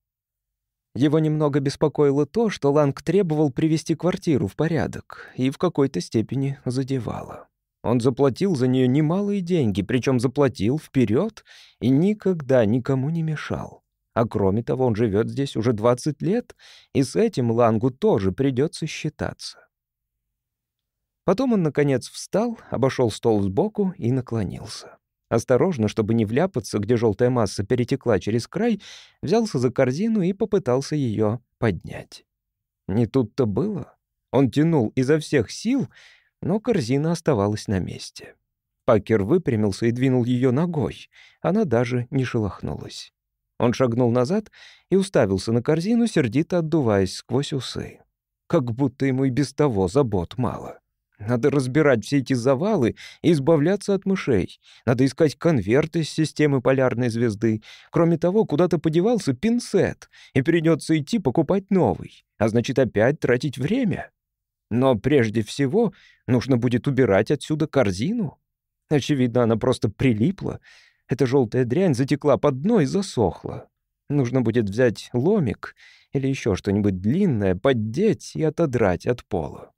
Его немного беспокоило то, что Ланг требовал привести квартиру в порядок и в какой-то степени задевало. Он заплатил за нее немалые деньги, причем заплатил вперед и никогда никому не мешал. А кроме того, он живет здесь уже 20 лет, и с этим Лангу тоже придется считаться. Потом он, наконец, встал, обошел стол сбоку и наклонился. Осторожно, чтобы не вляпаться, где желтая масса перетекла через край, взялся за корзину и попытался ее поднять. Не тут-то было. Он тянул изо всех сил, но корзина оставалась на месте. Пакер выпрямился и двинул ее ногой. Она даже не шелохнулась. Он шагнул назад и уставился на корзину, сердито отдуваясь сквозь усы. Как будто ему и без того забот мало. Надо разбирать все эти завалы и избавляться от мышей. Надо искать конверты с системы полярной звезды. Кроме того, куда-то подевался пинцет, и придется идти покупать новый. А значит, опять тратить время. Но прежде всего нужно будет убирать отсюда корзину. Очевидно, она просто прилипла, эта желтая дрянь затекла под дно и засохла. Нужно будет взять ломик или еще что-нибудь длинное, поддеть и отодрать от пола.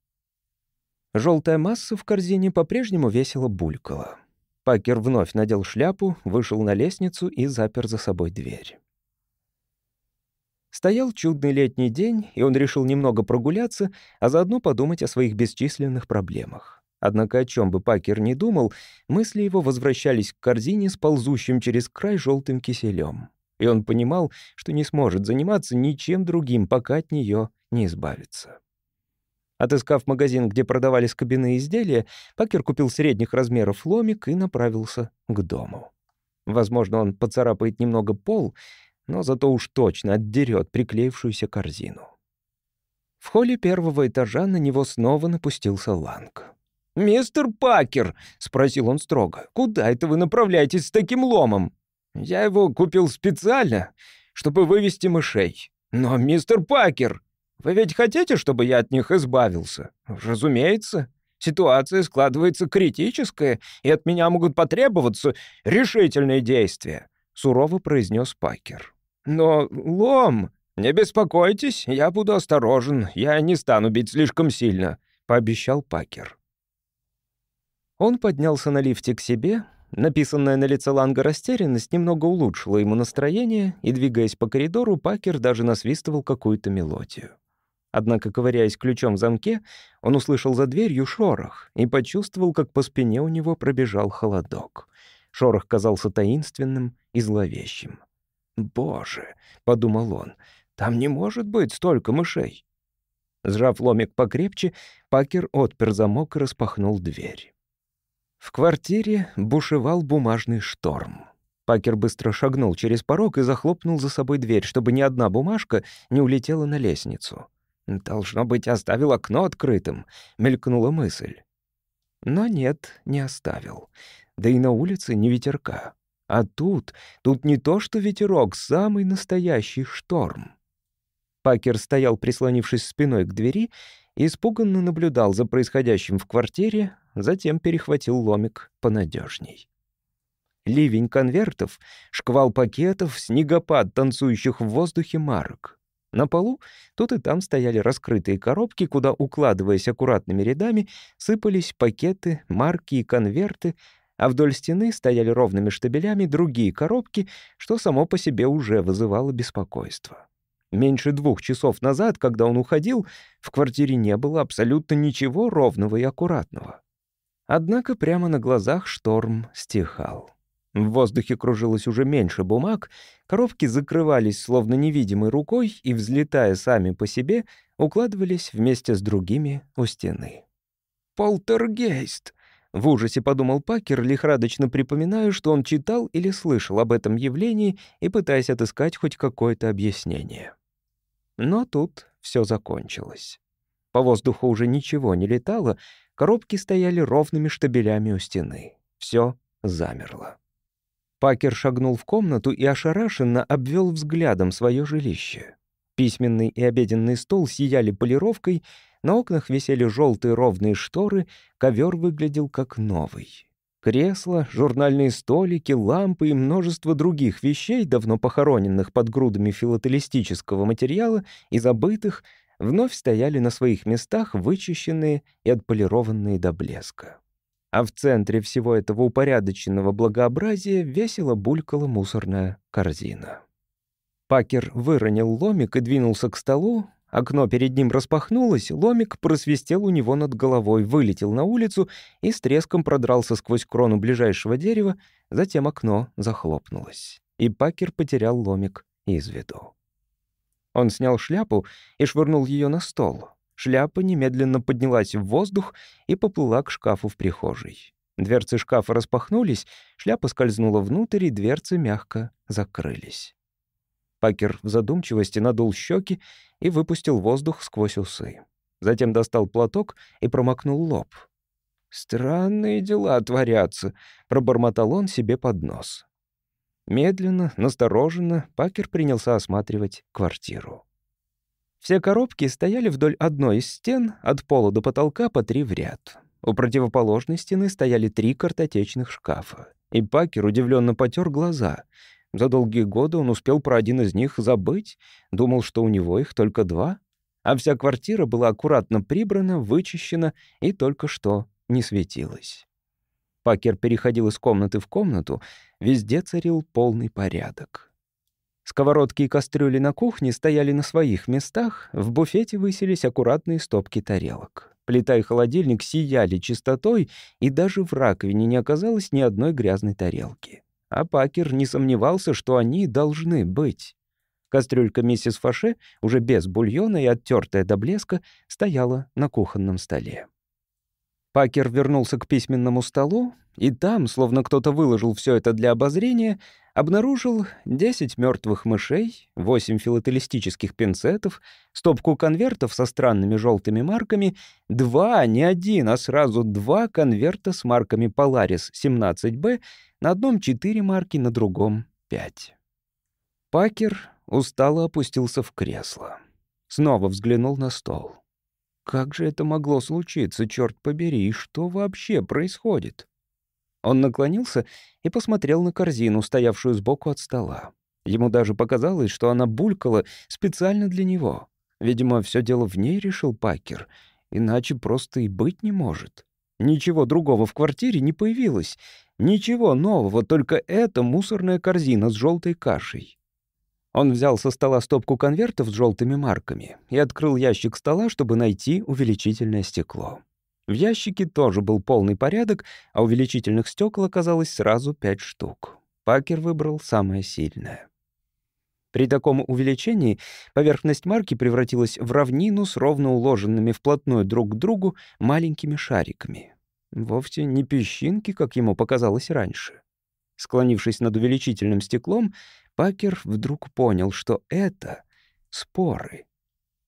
Желтая масса в корзине по-прежнему весело булькала. Пакер вновь надел шляпу, вышел на лестницу и запер за собой дверь. Стоял чудный летний день, и он решил немного прогуляться, а заодно подумать о своих бесчисленных проблемах. Однако о чем бы Пакер не думал, мысли его возвращались к корзине с ползущим через край желтым киселем. И он понимал, что не сможет заниматься ничем другим, пока от нее не избавится. Отыскав магазин, где продавали скобяные изделия, Пакер купил средних размеров ломик и направился к дому. Возможно, он поцарапает немного пол, но зато уж точно отдерет приклеившуюся корзину. В холле первого этажа на него снова напустился Ланг. «Мистер Пакер», — спросил он строго, — «куда это вы направляетесь с таким ломом?» «Я его купил специально, чтобы вывести мышей. Но, мистер Пакер, вы ведь хотите, чтобы я от них избавился?» «Разумеется. Ситуация складывается критическая, и от меня могут потребоваться решительные действия», — сурово произнес Пакер. «Но лом...» «Не беспокойтесь, я буду осторожен, я не стану бить слишком сильно», — пообещал Пакер. Он поднялся на лифте к себе. Написанная на лице Ланга растерянность немного улучшила ему настроение, и, двигаясь по коридору, Пакер даже насвистывал какую-то мелодию. Однако, ковыряясь ключом в замке, он услышал за дверью шорох и почувствовал, как по спине у него пробежал холодок. Шорох казался таинственным и зловещим. «Боже!» — подумал он. «Там не может быть столько мышей!» Сжав ломик покрепче, Пакер отпер замок и распахнул дверь. В квартире бушевал бумажный шторм. Пакер быстро шагнул через порог и захлопнул за собой дверь, чтобы ни одна бумажка не улетела на лестницу. «Должно быть, оставил окно открытым», — мелькнула мысль. Но нет, не оставил. Да и на улице не ветерка. А тут, тут не то что ветерок, самый настоящий шторм. Пакер стоял, прислонившись спиной к двери, и испуганно наблюдал за происходящим в квартире, затем перехватил ломик понадежней. Ливень конвертов, шквал пакетов, снегопад танцующих в воздухе марок. На полу тут и там стояли раскрытые коробки, куда, укладываясь аккуратными рядами, сыпались пакеты, марки и конверты, а вдоль стены стояли ровными штабелями другие коробки, что само по себе уже вызывало беспокойство. Меньше двух часов назад, когда он уходил, в квартире не было абсолютно ничего ровного и аккуратного. Однако прямо на глазах шторм стихал. В воздухе кружилось уже меньше бумаг, коробки закрывались словно невидимой рукой и, взлетая сами по себе, укладывались вместе с другими у стены. «Полтергейст!» — В ужасе подумал Пакер, лихорадочно припоминая, что он читал или слышал об этом явлении и пытаясь отыскать хоть какое-то объяснение. Но тут все закончилось. По воздуху уже ничего не летало, коробки стояли ровными штабелями у стены. Все замерло. Пакер шагнул в комнату и ошарашенно обвел взглядом свое жилище. Письменный и обеденный стол сияли полировкой, на окнах висели желтые ровные шторы, ковер выглядел как новый. Кресла, журнальные столики, лампы и множество других вещей, давно похороненных под грудами филателистического материала и забытых, вновь стояли на своих местах, вычищенные и отполированные до блеска. А в центре всего этого упорядоченного благообразия весело булькала мусорная корзина. Пакер выронил ломик и двинулся к столу. Окно перед ним распахнулось, ломик просвистел у него над головой, вылетел на улицу и с треском продрался сквозь крону ближайшего дерева, затем окно захлопнулось. И Пакер потерял ломик из виду. Он снял шляпу и швырнул ее на стол. Шляпа немедленно поднялась в воздух и поплыла к шкафу в прихожей. Дверцы шкафа распахнулись, шляпа скользнула внутрь, и дверцы мягко закрылись. Пакер в задумчивости надул щеки и выпустил воздух сквозь усы. Затем достал платок и промокнул лоб. «Странные дела творятся», — пробормотал он себе под нос. Медленно, настороженно Пакер принялся осматривать квартиру. Все коробки стояли вдоль одной из стен, от пола до потолка по три в ряд. У противоположной стены стояли три картотечных шкафа. И Пакер удивленно потер глаза. За долгие годы он успел про один из них забыть, думал, что у него их только два. А вся квартира была аккуратно прибрана, вычищена и только что не светилась. Пакер переходил из комнаты в комнату, везде царил полный порядок. Сковородки и кастрюли на кухне стояли на своих местах, в буфете высились аккуратные стопки тарелок. Плита и холодильник сияли чистотой, и даже в раковине не оказалось ни одной грязной тарелки. А Пакер не сомневался, что они должны быть. Кастрюлька миссис Фаше, уже без бульона и оттертая до блеска, стояла на кухонном столе. Пакер вернулся к письменному столу, и там, словно кто-то выложил все это для обозрения, обнаружил 10 мертвых мышей, 8 филателистических пинцетов, стопку конвертов со странными желтыми марками, два, не один, а сразу два конверта с марками Polaris 17B, на одном 4 марки, на другом 5. Пакер устало опустился в кресло. Снова взглянул на стол. Как же это могло случиться, черт побери, и что вообще происходит? Он наклонился и посмотрел на корзину, стоявшую сбоку от стола. Ему даже показалось, что она булькала специально для него. Видимо, все дело в ней, решил Пакер. Иначе просто и быть не может. Ничего другого в квартире не появилось. Ничего нового, только эта мусорная корзина с желтой кашей. Он взял со стола стопку конвертов с желтыми марками и открыл ящик стола, чтобы найти увеличительное стекло. В ящике тоже был полный порядок, а увеличительных стекол оказалось сразу пять штук. Пакер выбрал самое сильное. При таком увеличении поверхность марки превратилась в равнину с ровно уложенными вплотную друг к другу маленькими шариками. Вовсе не песчинки, как ему показалось раньше. Склонившись над увеличительным стеклом, Пакер вдруг понял, что это споры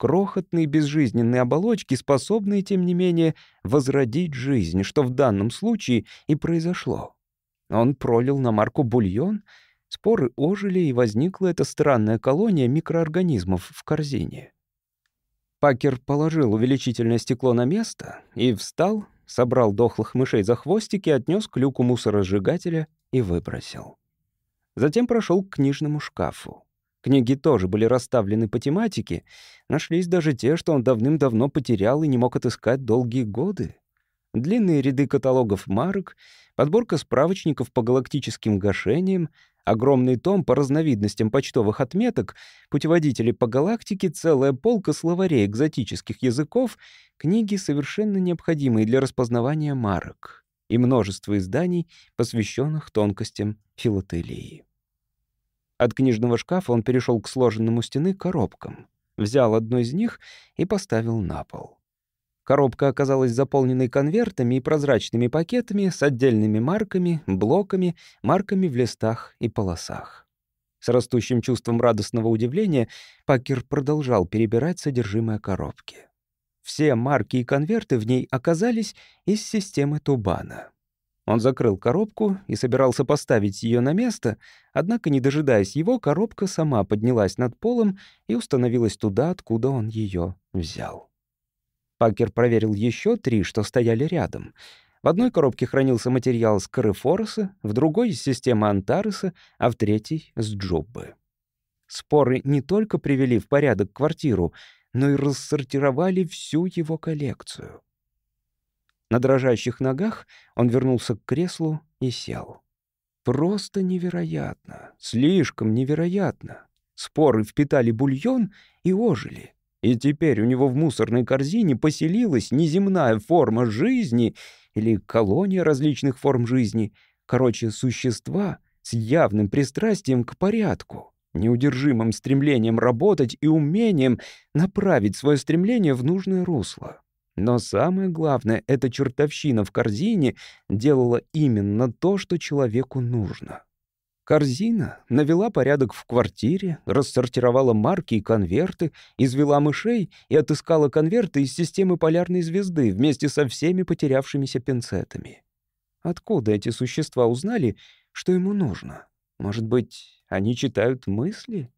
крохотные безжизненные оболочки, способные, тем не менее, возродить жизнь, что в данном случае и произошло. Он пролил на марку бульон, споры ожили, и возникла эта странная колония микроорганизмов в корзине. Пакер положил увеличительное стекло на место и встал, собрал дохлых мышей за хвостики, отнес к люку мусоросжигателя и выбросил. Затем прошел к книжному шкафу. Книги тоже были расставлены по тематике. Нашлись даже те, что он давным-давно потерял и не мог отыскать долгие годы. Длинные ряды каталогов марок, подборка справочников по галактическим гашениям, огромный том по разновидностям почтовых отметок, путеводители по галактике, целая полка словарей экзотических языков, книги, совершенно необходимые для распознавания марок, и множество изданий, посвященных тонкостям филателии. От книжного шкафа он перешел к сложенным у стены коробкам, взял одну из них и поставил на пол. Коробка оказалась заполненной конвертами и прозрачными пакетами с отдельными марками, блоками, марками в листах и полосах. С растущим чувством радостного удивления Пакер продолжал перебирать содержимое коробки. Все марки и конверты в ней оказались из системы Тубана. Он закрыл коробку и собирался поставить ее на место, однако, не дожидаясь его, коробка сама поднялась над полом и установилась туда, откуда он ее взял. Пакер проверил еще три, что стояли рядом. В одной коробке хранился материал с Карифороса, в другой — из системы Антареса, а в третьей — с Джуббы. Споры не только привели в порядок квартиру, но и рассортировали всю его коллекцию. На дрожащих ногах он вернулся к креслу и сел. Просто невероятно, слишком невероятно. Споры впитали бульон и ожили. И теперь у него в мусорной корзине поселилась неземная форма жизни или колония различных форм жизни, короче, существа с явным пристрастием к порядку, неудержимым стремлением работать и умением направить свое стремление в нужное русло. Но самое главное, эта чертовщина в корзине делала именно то, что человеку нужно. Корзина навела порядок в квартире, рассортировала марки и конверты, извела мышей и отыскала конверты из системы полярной звезды вместе со всеми потерявшимися пинцетами. Откуда эти существа узнали, что ему нужно? Может быть, они читают мысли?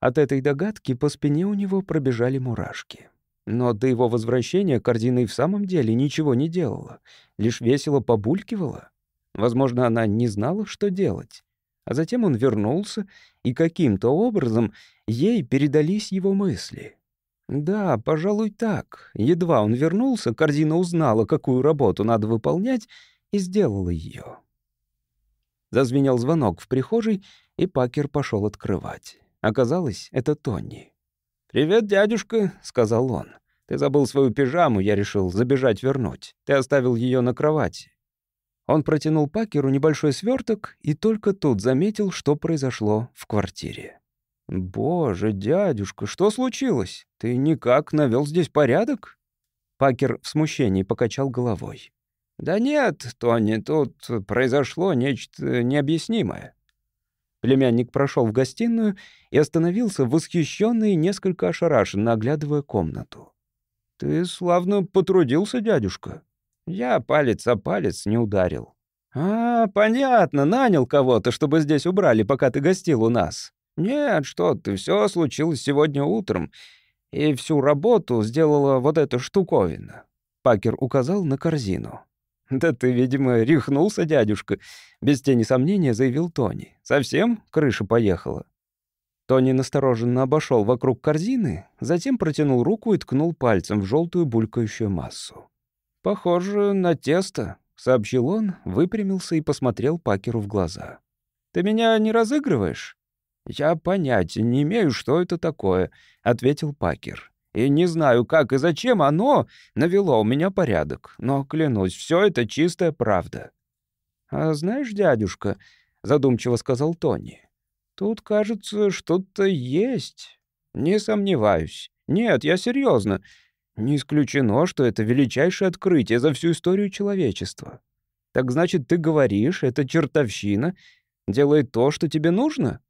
От этой догадки по спине у него пробежали мурашки. Но до его возвращения корзина и в самом деле ничего не делала, лишь весело побулькивала. Возможно, она не знала, что делать. А затем он вернулся, и каким-то образом ей передались его мысли. Да, пожалуй, так. Едва он вернулся, корзина узнала, какую работу надо выполнять, и сделала ее. Зазвенел звонок в прихожей, и Пакер пошел открывать. Оказалось, это Тони. «Привет, дядюшка», — сказал он. «Ты забыл свою пижаму, я решил забежать вернуть. Ты оставил ее на кровати». Он протянул Пакеру небольшой сверток и только тут заметил, что произошло в квартире. «Боже, дядюшка, что случилось? Ты никак навел здесь порядок?» Пакер в смущении покачал головой. «Да нет, Тони, тут произошло нечто необъяснимое». Племянник прошел в гостиную и остановился восхищенный и несколько ошарашенно, оглядывая комнату. «Ты славно потрудился, дядюшка». Я палец о палец не ударил. «А, понятно, нанял кого-то, чтобы здесь убрали, пока ты гостил у нас». «Нет, что ты, все случилось сегодня утром, и всю работу сделала вот эта штуковина». Пакер указал на корзину. «Да ты, видимо, рехнулся, дядюшка», — без тени сомнения заявил Тони. «Совсем крыша поехала». Тони настороженно обошел вокруг корзины, затем протянул руку и ткнул пальцем в желтую булькающую массу. «Похоже на тесто», — сообщил он, выпрямился и посмотрел Пакеру в глаза. «Ты меня не разыгрываешь?» «Я понятия не имею, что это такое», — ответил Пакер. «И не знаю, как и зачем оно навело у меня порядок, но, клянусь, все это чистая правда». «А знаешь, дядюшка», — задумчиво сказал Тони, — «тут, кажется, что-то есть». «Не сомневаюсь. Нет, я серьезно. Не исключено, что это величайшее открытие за всю историю человечества. Так значит, ты говоришь, эта чертовщина делает то, что тебе нужно?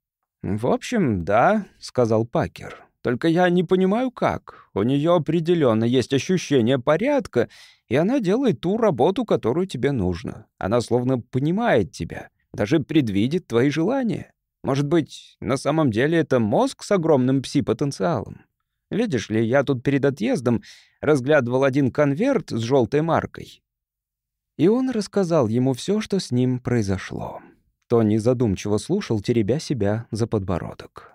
В общем, да, сказал Пакер. Только я не понимаю, как. У нее определенно есть ощущение порядка, и она делает ту работу, которую тебе нужно. Она словно понимает тебя, даже предвидит твои желания. Может быть, на самом деле это мозг с огромным пси-потенциалом? Видишь ли, я тут перед отъездом разглядывал один конверт с желтой маркой». И он рассказал ему все, что с ним произошло. Тони задумчиво слушал, теребя себя за подбородок.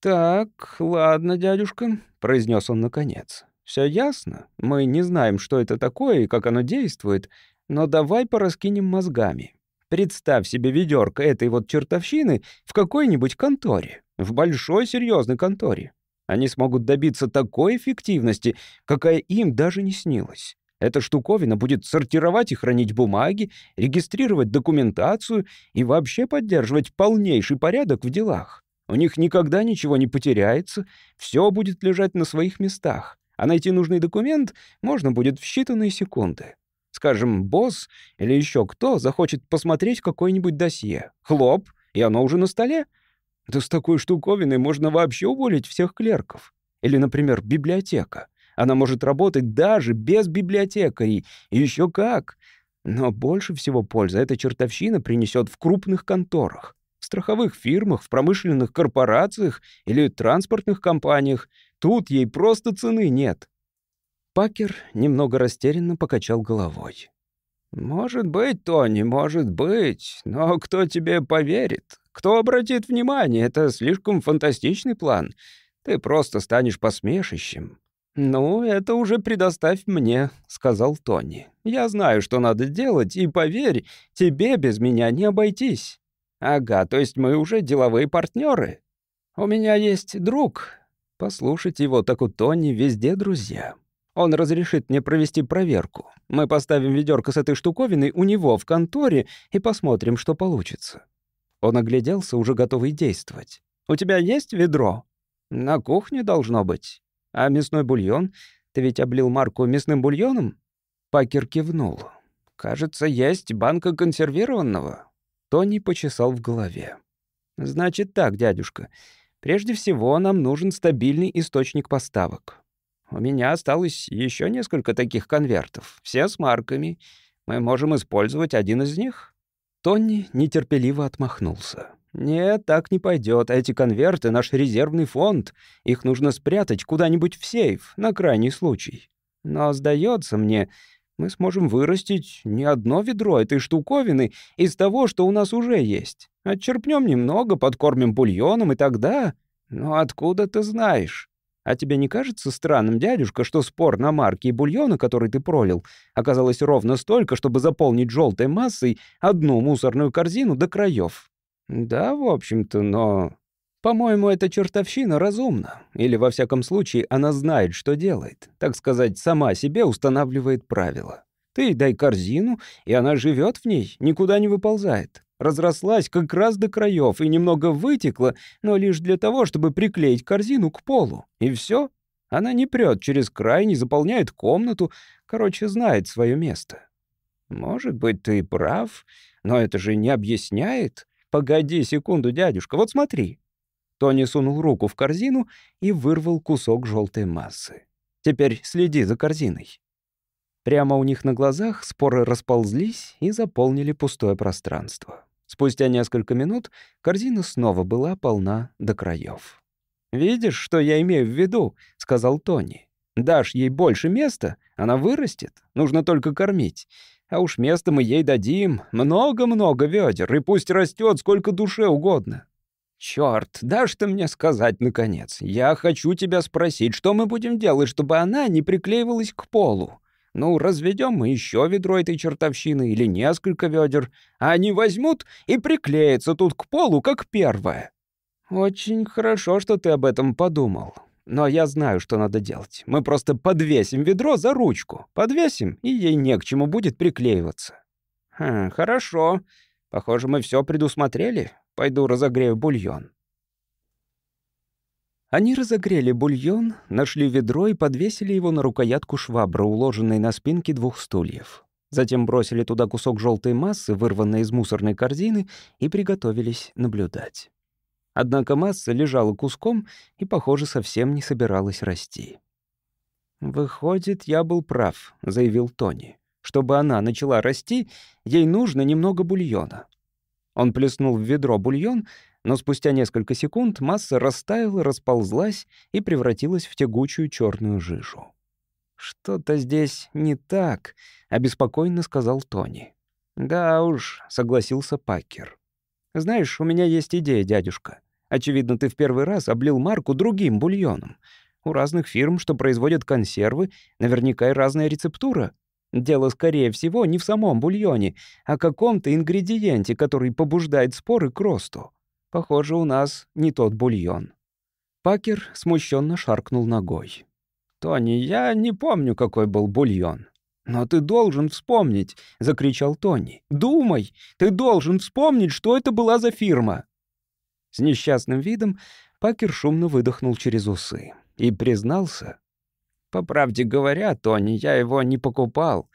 «Так, ладно, дядюшка», — произнес он наконец. Все ясно. Мы не знаем, что это такое и как оно действует, но давай пораскинем мозгами. Представь себе ведерко этой вот чертовщины в какой-нибудь конторе, в большой серьезной конторе. Они смогут добиться такой эффективности, какая им даже не снилась. Эта штуковина будет сортировать и хранить бумаги, регистрировать документацию и вообще поддерживать полнейший порядок в делах. У них никогда ничего не потеряется, все будет лежать на своих местах, а найти нужный документ можно будет в считанные секунды. Скажем, босс или еще кто захочет посмотреть какое-нибудь досье. Хлоп, и оно уже на столе. Да с такой штуковиной можно вообще уволить всех клерков. Или, например, библиотека. Она может работать даже без библиотекарей. И еще как. Но больше всего пользы эта чертовщина принесет в крупных конторах. В страховых фирмах, в промышленных корпорациях или транспортных компаниях. Тут ей просто цены нет. Пакер немного растерянно покачал головой. «Может быть, Тони, может быть. Но кто тебе поверит? Кто обратит внимание? Это слишком фантастичный план. Ты просто станешь посмешищем». «Ну, это уже предоставь мне», — сказал Тони. «Я знаю, что надо делать, и поверь, тебе без меня не обойтись». «Ага, то есть мы уже деловые партнеры. У меня есть друг». Послушать его, так у Тони везде друзья. Он разрешит мне провести проверку. Мы поставим ведерко с этой штуковиной у него в конторе и посмотрим, что получится». Он огляделся, уже готовый действовать. «У тебя есть ведро?» «На кухне должно быть. А мясной бульон? Ты ведь облил марку мясным бульоном?» Пакер кивнул. «Кажется, есть банка консервированного». Тони почесал в голове. «Значит так, дядюшка. Прежде всего, нам нужен стабильный источник поставок. У меня осталось еще несколько таких конвертов, все с марками. Мы можем использовать один из них». Тони нетерпеливо отмахнулся. «Нет, так не пойдет. Эти конверты — наш резервный фонд. Их нужно спрятать куда-нибудь в сейф, на крайний случай. Но, сдается мне, мы сможем вырастить не одно ведро этой штуковины из того, что у нас уже есть. Отчерпнем немного, подкормим бульоном, и тогда... Ну откуда ты знаешь? А тебе не кажется странным, дядюшка, что спор на марки и бульона, который ты пролил, оказалось ровно столько, чтобы заполнить желтой массой одну мусорную корзину до краев? Да, в общем-то, но... По-моему, эта чертовщина разумна. Или, во всяком случае, она знает, что делает. Так сказать, сама себе устанавливает правила. Ты дай корзину, и она живет в ней, никуда не выползает разрослась как раз до краев и немного вытекла, но лишь для того, чтобы приклеить корзину к полу. И все. Она не прет через край, не заполняет комнату, короче, знает свое место. Может быть, ты прав, но это же не объясняет. Погоди секунду, дядюшка, вот смотри. Тони сунул руку в корзину и вырвал кусок желтой массы. Теперь следи за корзиной. Прямо у них на глазах споры расползлись и заполнили пустое пространство. Спустя несколько минут корзина снова была полна до краев. «Видишь, что я имею в виду?» — сказал Тони. «Дашь ей больше места, она вырастет. Нужно только кормить. А уж места мы ей дадим. Много-много ведер, и пусть растет сколько душе угодно». «Чёрт, дашь ты мне сказать, наконец. Я хочу тебя спросить, что мы будем делать, чтобы она не приклеивалась к полу? Ну, разведем мы еще ведро этой чертовщины или несколько ведер, а они возьмут и приклеятся тут к полу, как первое. Очень хорошо, что ты об этом подумал. Но я знаю, что надо делать. Мы просто подвесим ведро за ручку. Подвесим, и ей не к чему будет приклеиваться. Хм, хорошо. Похоже, мы все предусмотрели. Пойду разогрею бульон. Они разогрели бульон, нашли ведро и подвесили его на рукоятку швабры, уложенной на спинке двух стульев. Затем бросили туда кусок желтой массы, вырванной из мусорной корзины, и приготовились наблюдать. Однако масса лежала куском и, похоже, совсем не собиралась расти. «Выходит, я был прав», — заявил Тони. «Чтобы она начала расти, ей нужно немного бульона». Он плеснул в ведро бульон, но спустя несколько секунд масса растаяла, расползлась и превратилась в тягучую черную жижу. «Что-то здесь не так», — обеспокоенно сказал Тони. «Да уж», — согласился Пакер. «Знаешь, у меня есть идея, дядюшка. Очевидно, ты в первый раз облил марку другим бульоном. У разных фирм, что производят консервы, наверняка и разная рецептура. Дело, скорее всего, не в самом бульоне, а каком-то ингредиенте, который побуждает споры к росту. Похоже, у нас не тот бульон». Пакер смущенно шаркнул ногой. «Тони, я не помню, какой был бульон». «Но ты должен вспомнить», — закричал Тони. «Думай, ты должен вспомнить, что это была за фирма». С несчастным видом Пакер шумно выдохнул через усы и признался. По правде говоря, Тони, я его не покупал.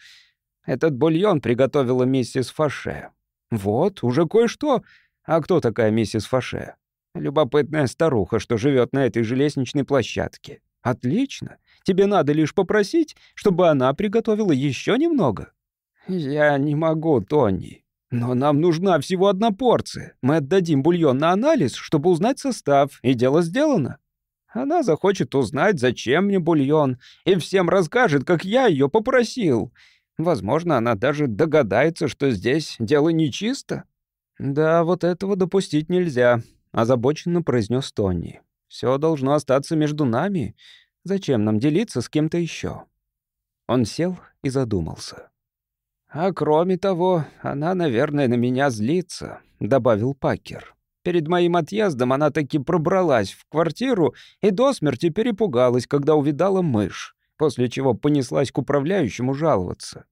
Этот бульон приготовила миссис Фаше. Вот, уже кое-что. А кто такая миссис Фаше? Любопытная старуха, что живет на этой же лестничной площадке. Отлично. Тебе надо лишь попросить, чтобы она приготовила еще немного. Я не могу, Тони. Но нам нужна всего одна порция. Мы отдадим бульон на анализ, чтобы узнать состав, и дело сделано. Она захочет узнать, зачем мне бульон, и всем расскажет, как я ее попросил. Возможно, она даже догадается, что здесь дело нечисто. Да, вот этого допустить нельзя, озабоченно произнес Тони. Все должно остаться между нами. Зачем нам делиться с кем-то еще? Он сел и задумался. «А кроме того, она, наверное, на меня злится», — добавил Пакер. Перед моим отъездом она таки пробралась в квартиру и до смерти перепугалась, когда увидала мышь, после чего понеслась к управляющему жаловаться.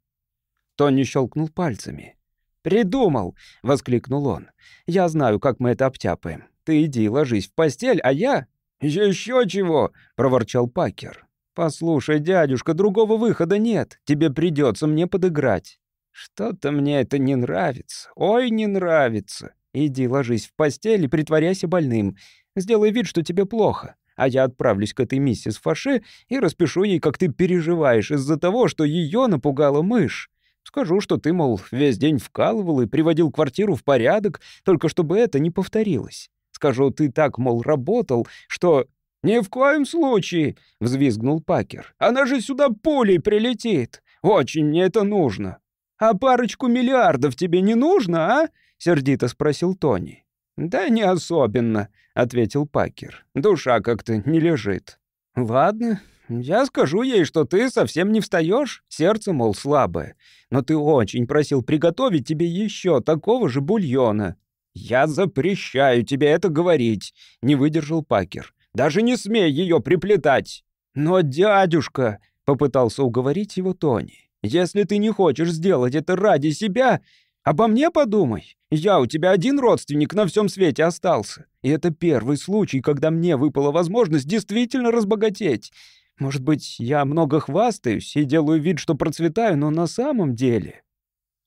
Тони щелкнул пальцами. «Придумал!» — воскликнул он. «Я знаю, как мы это обтяпаем. Ты иди, ложись в постель, а я...» «Еще чего!» — проворчал Пакер. «Послушай, дядюшка, другого выхода нет. Тебе придется мне подыграть». «Что-то мне это не нравится. Ой, не нравится. Иди ложись в постель и притворяйся больным. Сделай вид, что тебе плохо. А я отправлюсь к этой миссис Фаше и распишу ей, как ты переживаешь из-за того, что ее напугала мышь. Скажу, что ты, мол, весь день вкалывал и приводил квартиру в порядок, только чтобы это не повторилось. Скажу, ты так, мол, работал, что... «Ни в коем случае!» — взвизгнул Пакер. «Она же сюда пулей прилетит! Очень мне это нужно!» «А парочку миллиардов тебе не нужно, а?» сердито спросил Тони. «Да не особенно», — ответил Пакер. «Душа как-то не лежит». «Ладно, я скажу ей, что ты совсем не встаешь, сердце, мол, слабое. Но ты очень просил приготовить тебе еще такого же бульона». «Я запрещаю тебе это говорить», — не выдержал Пакер. «Даже не смей ее приплетать». «Но, дядюшка», — попытался уговорить его Тони, «если ты не хочешь сделать это ради себя, Обо мне подумай. Я у тебя один родственник на всем свете остался. И это первый случай, когда мне выпала возможность действительно разбогатеть. Может быть, я много хвастаюсь и делаю вид, что процветаю, но на самом деле...»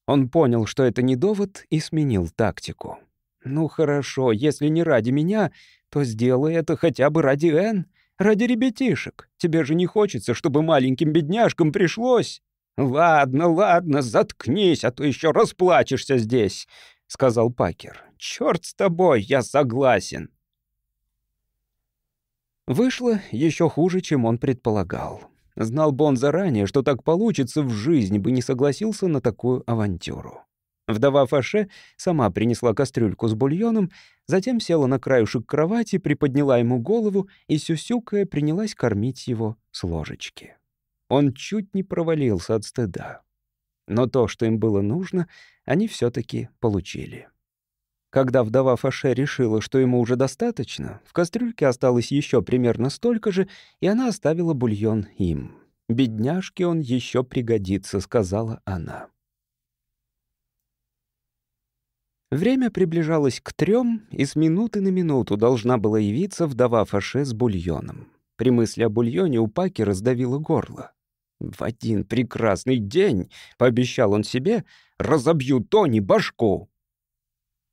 Он понял, что это не довод, и сменил тактику. «Ну хорошо, если не ради меня, то сделай это хотя бы ради Энн, ради ребятишек. Тебе же не хочется, чтобы маленьким бедняжкам пришлось...» «Ладно, ладно, заткнись, а то еще расплачешься здесь», — сказал Пакер. «Черт с тобой, я согласен». Вышло еще хуже, чем он предполагал. Знал бы он заранее, что так получится, в жизни бы не согласился на такую авантюру. Вдова Фаше сама принесла кастрюльку с бульоном, затем села на краюшек кровати, приподняла ему голову и, сюсюкая, принялась кормить его с ложечки. Он чуть не провалился от стыда. Но то, что им было нужно, они все таки получили. Когда вдова Фаше решила, что ему уже достаточно, в кастрюльке осталось еще примерно столько же, и она оставила бульон им. «Бедняжке он еще пригодится», — сказала она. Время приближалось к трем, и с минуты на минуту должна была явиться вдова Фаше с бульоном. При мысли о бульоне у Паки раздавило горло. «В один прекрасный день», — пообещал он себе, — «разобью Тони башку».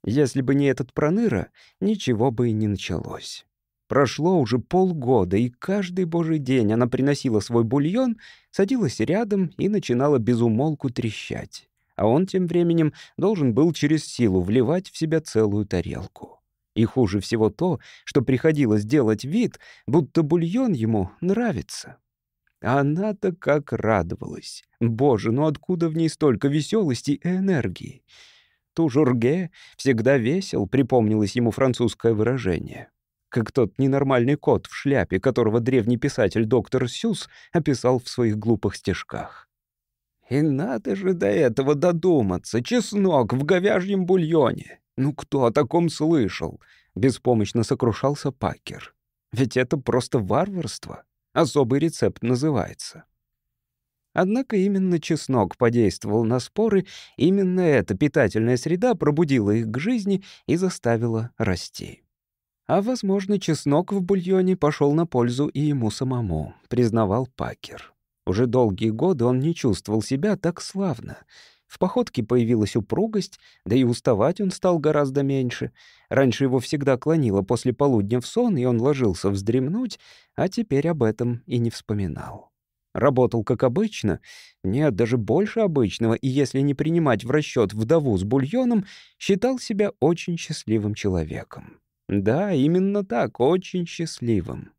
Если бы не этот проныра, ничего бы и не началось. Прошло уже полгода, и каждый божий день она приносила свой бульон, садилась рядом и начинала безумолку трещать. А он тем временем должен был через силу вливать в себя целую тарелку. И хуже всего то, что приходилось делать вид, будто бульон ему нравится. А она-то как радовалась. Боже, ну откуда в ней столько веселости и энергии? Тужурге всегда весел, припомнилось ему французское выражение. Как тот ненормальный кот в шляпе, которого древний писатель доктор Сюс описал в своих глупых стишках. И надо же до этого додуматься. Чеснок в говяжьем бульоне. Ну кто о таком слышал? Беспомощно сокрушался Пакер. Ведь это просто варварство. Особый рецепт называется. Однако именно чеснок подействовал на споры, именно эта питательная среда пробудила их к жизни и заставила расти. А, возможно, чеснок в бульоне пошел на пользу и ему самому, признавал Пакер. Уже долгие годы он не чувствовал себя так славно. В походке появилась упругость, да и уставать он стал гораздо меньше. Раньше его всегда клонило после полудня в сон, и он ложился вздремнуть, а теперь об этом и не вспоминал. Работал как обычно, нет, даже больше обычного, и если не принимать в расчет вдову с бульоном, считал себя очень счастливым человеком. Да, именно так, очень счастливым.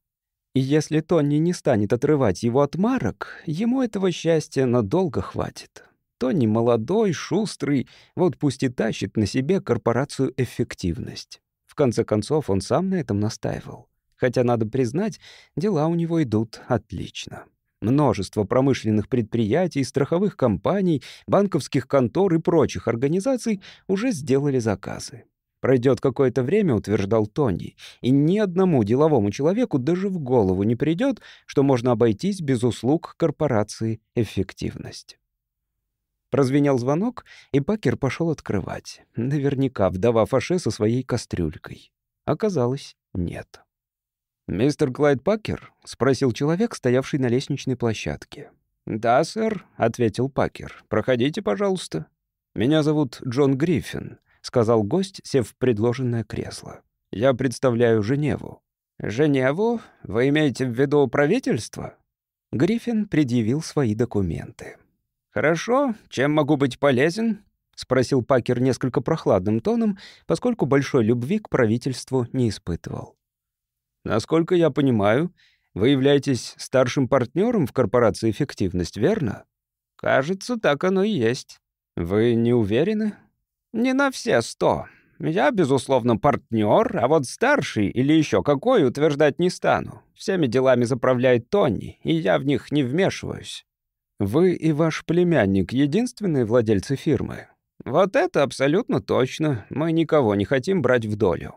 И если Тони не станет отрывать его от марок, ему этого счастья надолго хватит. Тони молодой, шустрый, вот пусть и тащит на себе корпорацию «Эффективность». В конце концов, он сам на этом настаивал. Хотя, надо признать, дела у него идут отлично. Множество промышленных предприятий, страховых компаний, банковских контор и прочих организаций уже сделали заказы. Пройдет какое-то время, утверждал Тони, и ни одному деловому человеку даже в голову не придет, что можно обойтись без услуг корпорации «Эффективность». Прозвенел звонок, и Пакер пошел открывать. Наверняка вдова Фаше со своей кастрюлькой. Оказалось, нет. «Мистер Клайд Пакер?» — спросил человек, стоявший на лестничной площадке. «Да, сэр», — ответил Пакер. «Проходите, пожалуйста». «Меня зовут Джон Гриффин», — сказал гость, сев в предложенное кресло. «Я представляю Женеву». «Женеву? Вы имеете в виду правительство?» Гриффин предъявил свои документы. «Хорошо. Чем могу быть полезен?» — спросил Пакер несколько прохладным тоном, поскольку большой любви к правительству не испытывал. «Насколько я понимаю, вы являетесь старшим партнером в корпорации «Эффективность», верно?» «Кажется, так оно и есть». «Вы не уверены?» Не на все сто. Я, безусловно, партнер, а вот старший или еще какой утверждать не стану. Всеми делами заправляет Тони, и я в них не вмешиваюсь. Вы и ваш племянник — единственные владельцы фирмы? Вот это абсолютно точно. Мы никого не хотим брать в долю.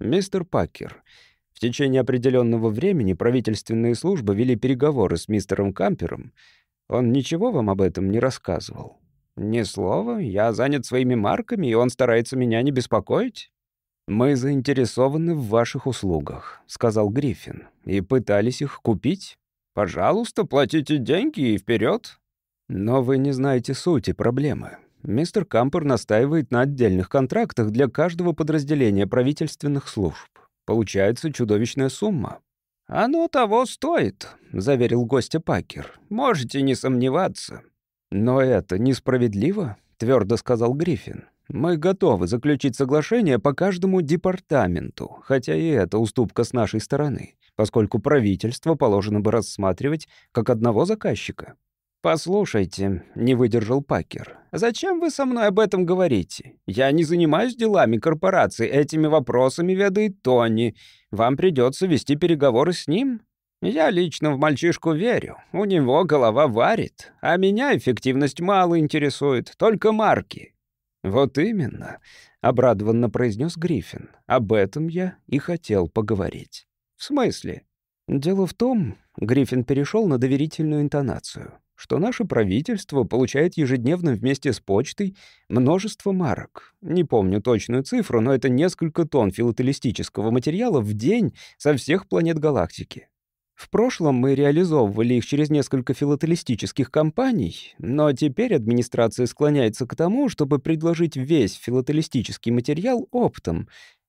Мистер Пакер, течение определенного времени правительственные службы вели переговоры с мистером Кампером. Он ничего вам об этом не рассказывал? «Ни слова. Я занят своими марками, и он старается меня не беспокоить». «Мы заинтересованы в ваших услугах», — сказал Гриффин, «и пытались их купить. Пожалуйста, платите деньги и вперед. Но вы не знаете сути проблемы. Мистер Кампер настаивает на отдельных контрактах для каждого подразделения правительственных служб. Получается чудовищная сумма. «Оно того стоит», — заверил гостя Пакер. «Можете не сомневаться. «Но это несправедливо», — твердо сказал Гриффин. «Мы готовы заключить соглашение по каждому департаменту, хотя и это уступка с нашей стороны, поскольку правительство положено бы рассматривать как одного заказчика». «Послушайте», — не выдержал Пакер, — «зачем вы со мной об этом говорите? Я не занимаюсь делами корпорации, этими вопросами ведает Тони. Вам придется вести переговоры с ним. Я лично в мальчишку верю. У него голова варит. А меня эффективность мало интересует, только марки». «Вот именно», — обрадованно произнес Гриффин. «Об этом я и хотел поговорить». «В смысле?» «Дело в том», — Гриффин перешел на доверительную интонацию, что наше правительство получает ежедневно вместе с почтой множество марок. Не помню точную цифру, но это несколько тонн филателистического материала в день со всех планет галактики. В прошлом мы реализовывали их через несколько филателистических компаний, но теперь администрация склоняется к тому, чтобы предложить весь филателистический материал оптом,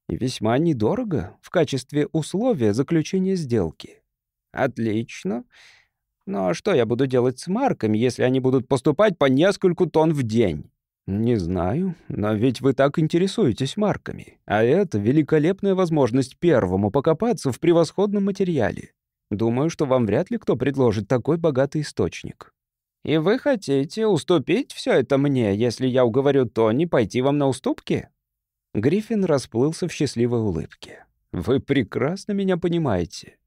и весьма недорого в качестве условия заключения сделки. Отлично. Но что я буду делать с марками, если они будут поступать по нескольку тонн в день? Не знаю, но ведь вы так интересуетесь марками. А это великолепная возможность первому покопаться в превосходном материале. Думаю, что вам вряд ли кто предложит такой богатый источник. И вы хотите уступить все это мне, если я уговорю Тони пойти вам на уступки?» Гриффин расплылся в счастливой улыбке. «Вы прекрасно меня понимаете».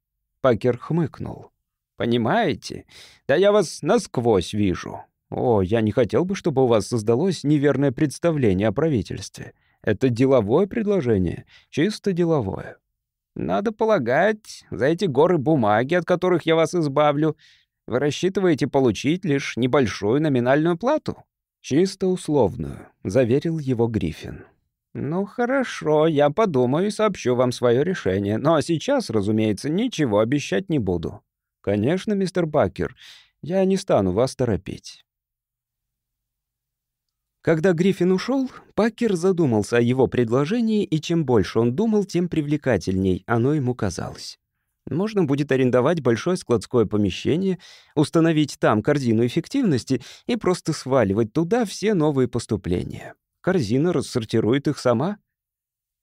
Пакер хмыкнул. «Понимаете? Да я вас насквозь вижу. О, я не хотел бы, чтобы у вас создалось неверное представление о правительстве. Это деловое предложение, чисто деловое. Надо полагать, за эти горы бумаги, от которых я вас избавлю, вы рассчитываете получить лишь небольшую номинальную плату. Чисто условную, заверил его Гриффин. «Ну хорошо, я подумаю и сообщу вам свое решение. Но сейчас, разумеется, ничего обещать не буду». «Конечно, мистер Бакер, я не стану вас торопить». Когда Гриффин ушел, Пакер задумался о его предложении, и чем больше он думал, тем привлекательней оно ему казалось. Можно будет арендовать большое складское помещение, установить там корзину эффективности и просто сваливать туда все новые поступления. Корзина рассортирует их сама.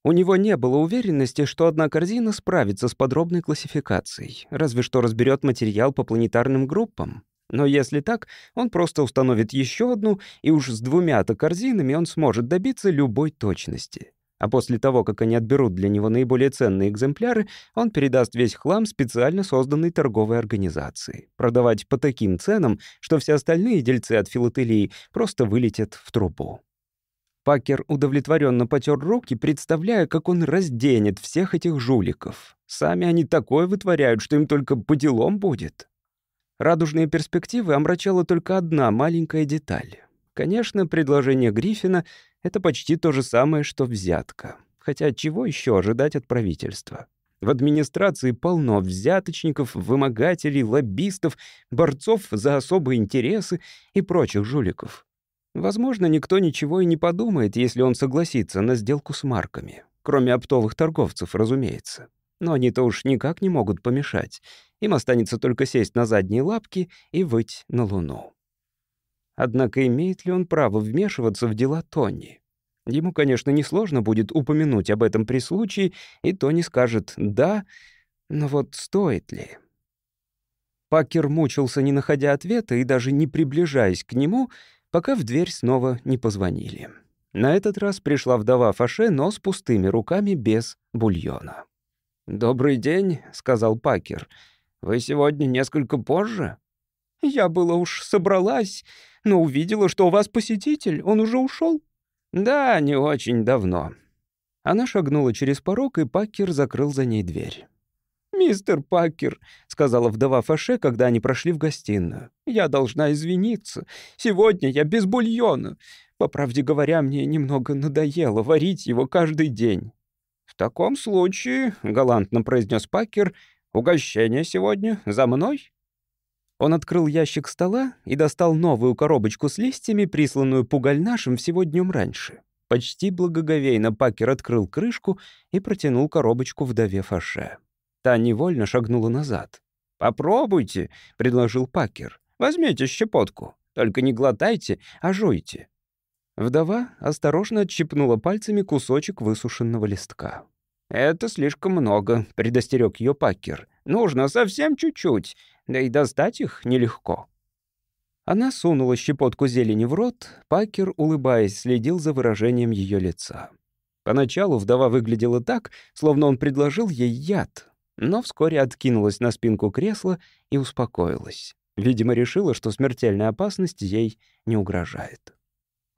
У него не было уверенности, что одна корзина справится с подробной классификацией, разве что разберет материал по планетарным группам. Но если так, он просто установит еще одну, и уж с двумя-то корзинами он сможет добиться любой точности. А после того, как они отберут для него наиболее ценные экземпляры, он передаст весь хлам специально созданной торговой организации. Продавать по таким ценам, что все остальные дельцы от филателии просто вылетят в трубу. Пакер удовлетворенно потер руки, представляя, как он разденет всех этих жуликов. Сами они такое вытворяют, что им только по делам будет. Радужные перспективы омрачала только одна маленькая деталь. Конечно, предложение Гриффина — это почти то же самое, что взятка. Хотя чего еще ожидать от правительства? В администрации полно взяточников, вымогателей, лоббистов, борцов за особые интересы и прочих жуликов. Возможно, никто ничего и не подумает, если он согласится на сделку с марками. Кроме оптовых торговцев, разумеется. Но они-то уж никак не могут помешать. Им останется только сесть на задние лапки и выть на луну. Однако имеет ли он право вмешиваться в дела Тони? Ему, конечно, несложно будет упомянуть об этом при случае, и Тони скажет «да», но вот стоит ли? Пакер мучился, не находя ответа и даже не приближаясь к нему, пока в дверь снова не позвонили. На этот раз пришла вдова Фаше, но с пустыми руками, без бульона. «Добрый день», — сказал Пакер. «Вы сегодня несколько позже?» «Я было уж собралась, но увидела, что у вас посетитель. Он уже ушел. «Да, не очень давно». Она шагнула через порог, и Пакер закрыл за ней дверь. «Мистер Пакер», — сказала вдова Фаше, когда они прошли в гостиную, — «я должна извиниться. Сегодня я без бульона. По правде говоря, мне немного надоело варить его каждый день». «В таком случае», — галантно произнес Пакер, — «угощение сегодня за мной?» Он открыл ящик стола и достал новую коробочку с листьями, присланную Пугальнашем всего днем раньше. Почти благоговейно Пакер открыл крышку и протянул коробочку вдове Фаше. Та невольно шагнула назад. «Попробуйте», — предложил Пакер. «Возьмите щепотку. Только не глотайте, а жуйте». Вдова осторожно отщипнула пальцами кусочек высушенного листка. «Это слишком много», — предостерег ее Пакер. «Нужно совсем чуть-чуть, да и достать их нелегко». Она сунула щепотку зелени в рот, Пакер, улыбаясь, следил за выражением ее лица. Поначалу вдова выглядела так, словно он предложил ей яд, но вскоре откинулась на спинку кресла и успокоилась. Видимо, решила, что смертельная опасность ей не угрожает.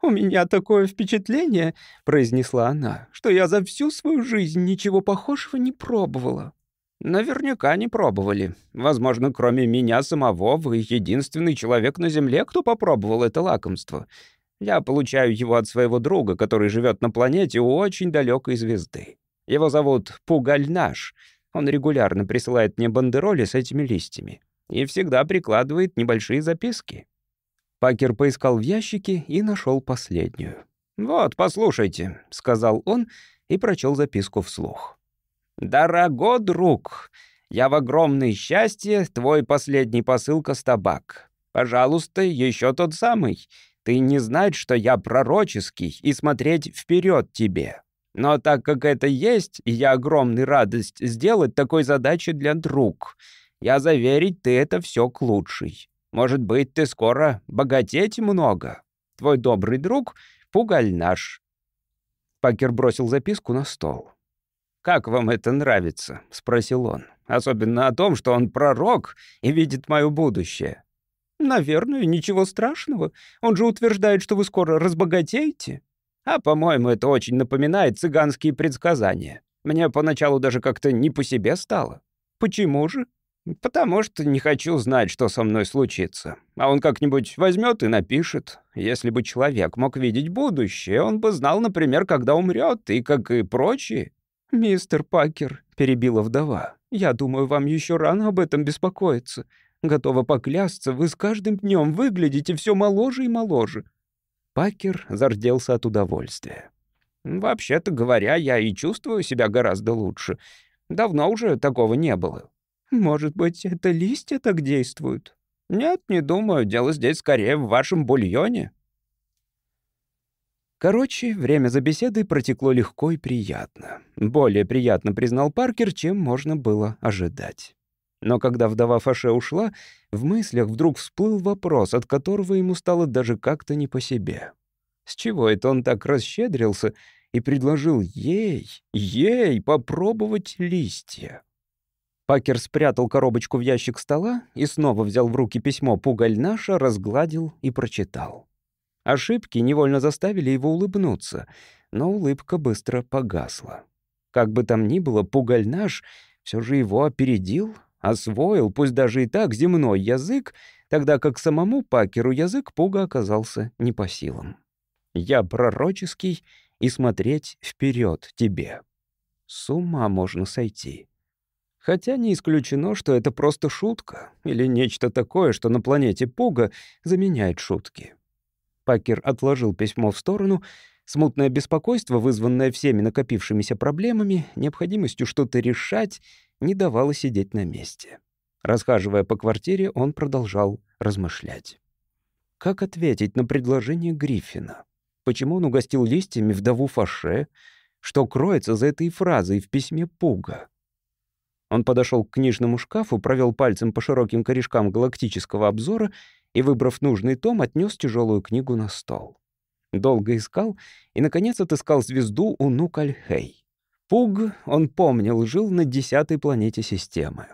«У меня такое впечатление», — произнесла она, «что я за всю свою жизнь ничего похожего не пробовала». «Наверняка не пробовали. Возможно, кроме меня самого, вы единственный человек на Земле, кто попробовал это лакомство. Я получаю его от своего друга, который живет на планете у очень далекой звезды. Его зовут Пугальнаш. Он регулярно присылает мне бандероли с этими листьями и всегда прикладывает небольшие записки. Пакер поискал в ящике и нашел последнюю. «Вот, послушайте», — сказал он и прочел записку вслух. «Дорого, друг, я в огромное счастье, твой последний посылка с табак. Пожалуйста, еще тот самый. Ты не знать, что я пророческий, и смотреть вперед тебе. Но так как это есть, и я огромный радость сделать такой задачи для друг, я заверить, ты это все к лучшей. Может быть, ты скоро богатеть много. Твой добрый друг — Пугаль наш». Пакер бросил записку на стол. «Как вам это нравится?» — спросил он. «Особенно о том, что он пророк и видит мое будущее». «Наверное, ничего страшного. Он же утверждает, что вы скоро разбогатеете». А, по-моему, это очень напоминает цыганские предсказания. Мне поначалу даже как-то не по себе стало. Почему же? «Потому что не хочу знать, что со мной случится. А он как-нибудь возьмет и напишет. Если бы человек мог видеть будущее, он бы знал, например, когда умрет, и как и прочие». «Мистер Пакер», — перебила вдова, — «я думаю, вам еще рано об этом беспокоиться. Готова поклясться, вы с каждым днем выглядите все моложе и моложе». Пакер зарделся от удовольствия. «Вообще-то говоря, я и чувствую себя гораздо лучше. Давно уже такого не было». Может быть, это листья так действуют? Нет, не думаю. Дело здесь скорее в вашем бульоне. Короче, время за беседой протекло легко и приятно. Более приятно признал Паркер, чем можно было ожидать. Но когда вдова Фаше ушла, в мыслях вдруг всплыл вопрос, от которого ему стало даже как-то не по себе. С чего это он так расщедрился и предложил ей, ей попробовать листья? Пакер спрятал коробочку в ящик стола и снова взял в руки письмо Пугаль наша, разгладил и прочитал. Ошибки невольно заставили его улыбнуться, но улыбка быстро погасла. Как бы там ни было, Пугаль наш все же его опередил, освоил, пусть даже и так, земной язык, тогда как самому Пакеру язык Пуга оказался не по силам. «Я пророческий, и смотреть вперед тебе». С ума можно сойти. Хотя не исключено, что это просто шутка или нечто такое, что на планете Пуга заменяет шутки. Пакер отложил письмо в сторону. Смутное беспокойство, вызванное всеми накопившимися проблемами, необходимостью что-то решать, не давало сидеть на месте. Расхаживая по квартире, он продолжал размышлять. Как ответить на предложение Гриффина? Почему он угостил листьями вдову Фаше? Что кроется за этой фразой в письме Пуга? Он подошел к книжному шкафу, провел пальцем по широким корешкам галактического обзора и, выбрав нужный том, отнес тяжелую книгу на стол. Долго искал и, наконец, отыскал звезду Унукальхей. Пуг, он помнил, жил на десятой планете системы.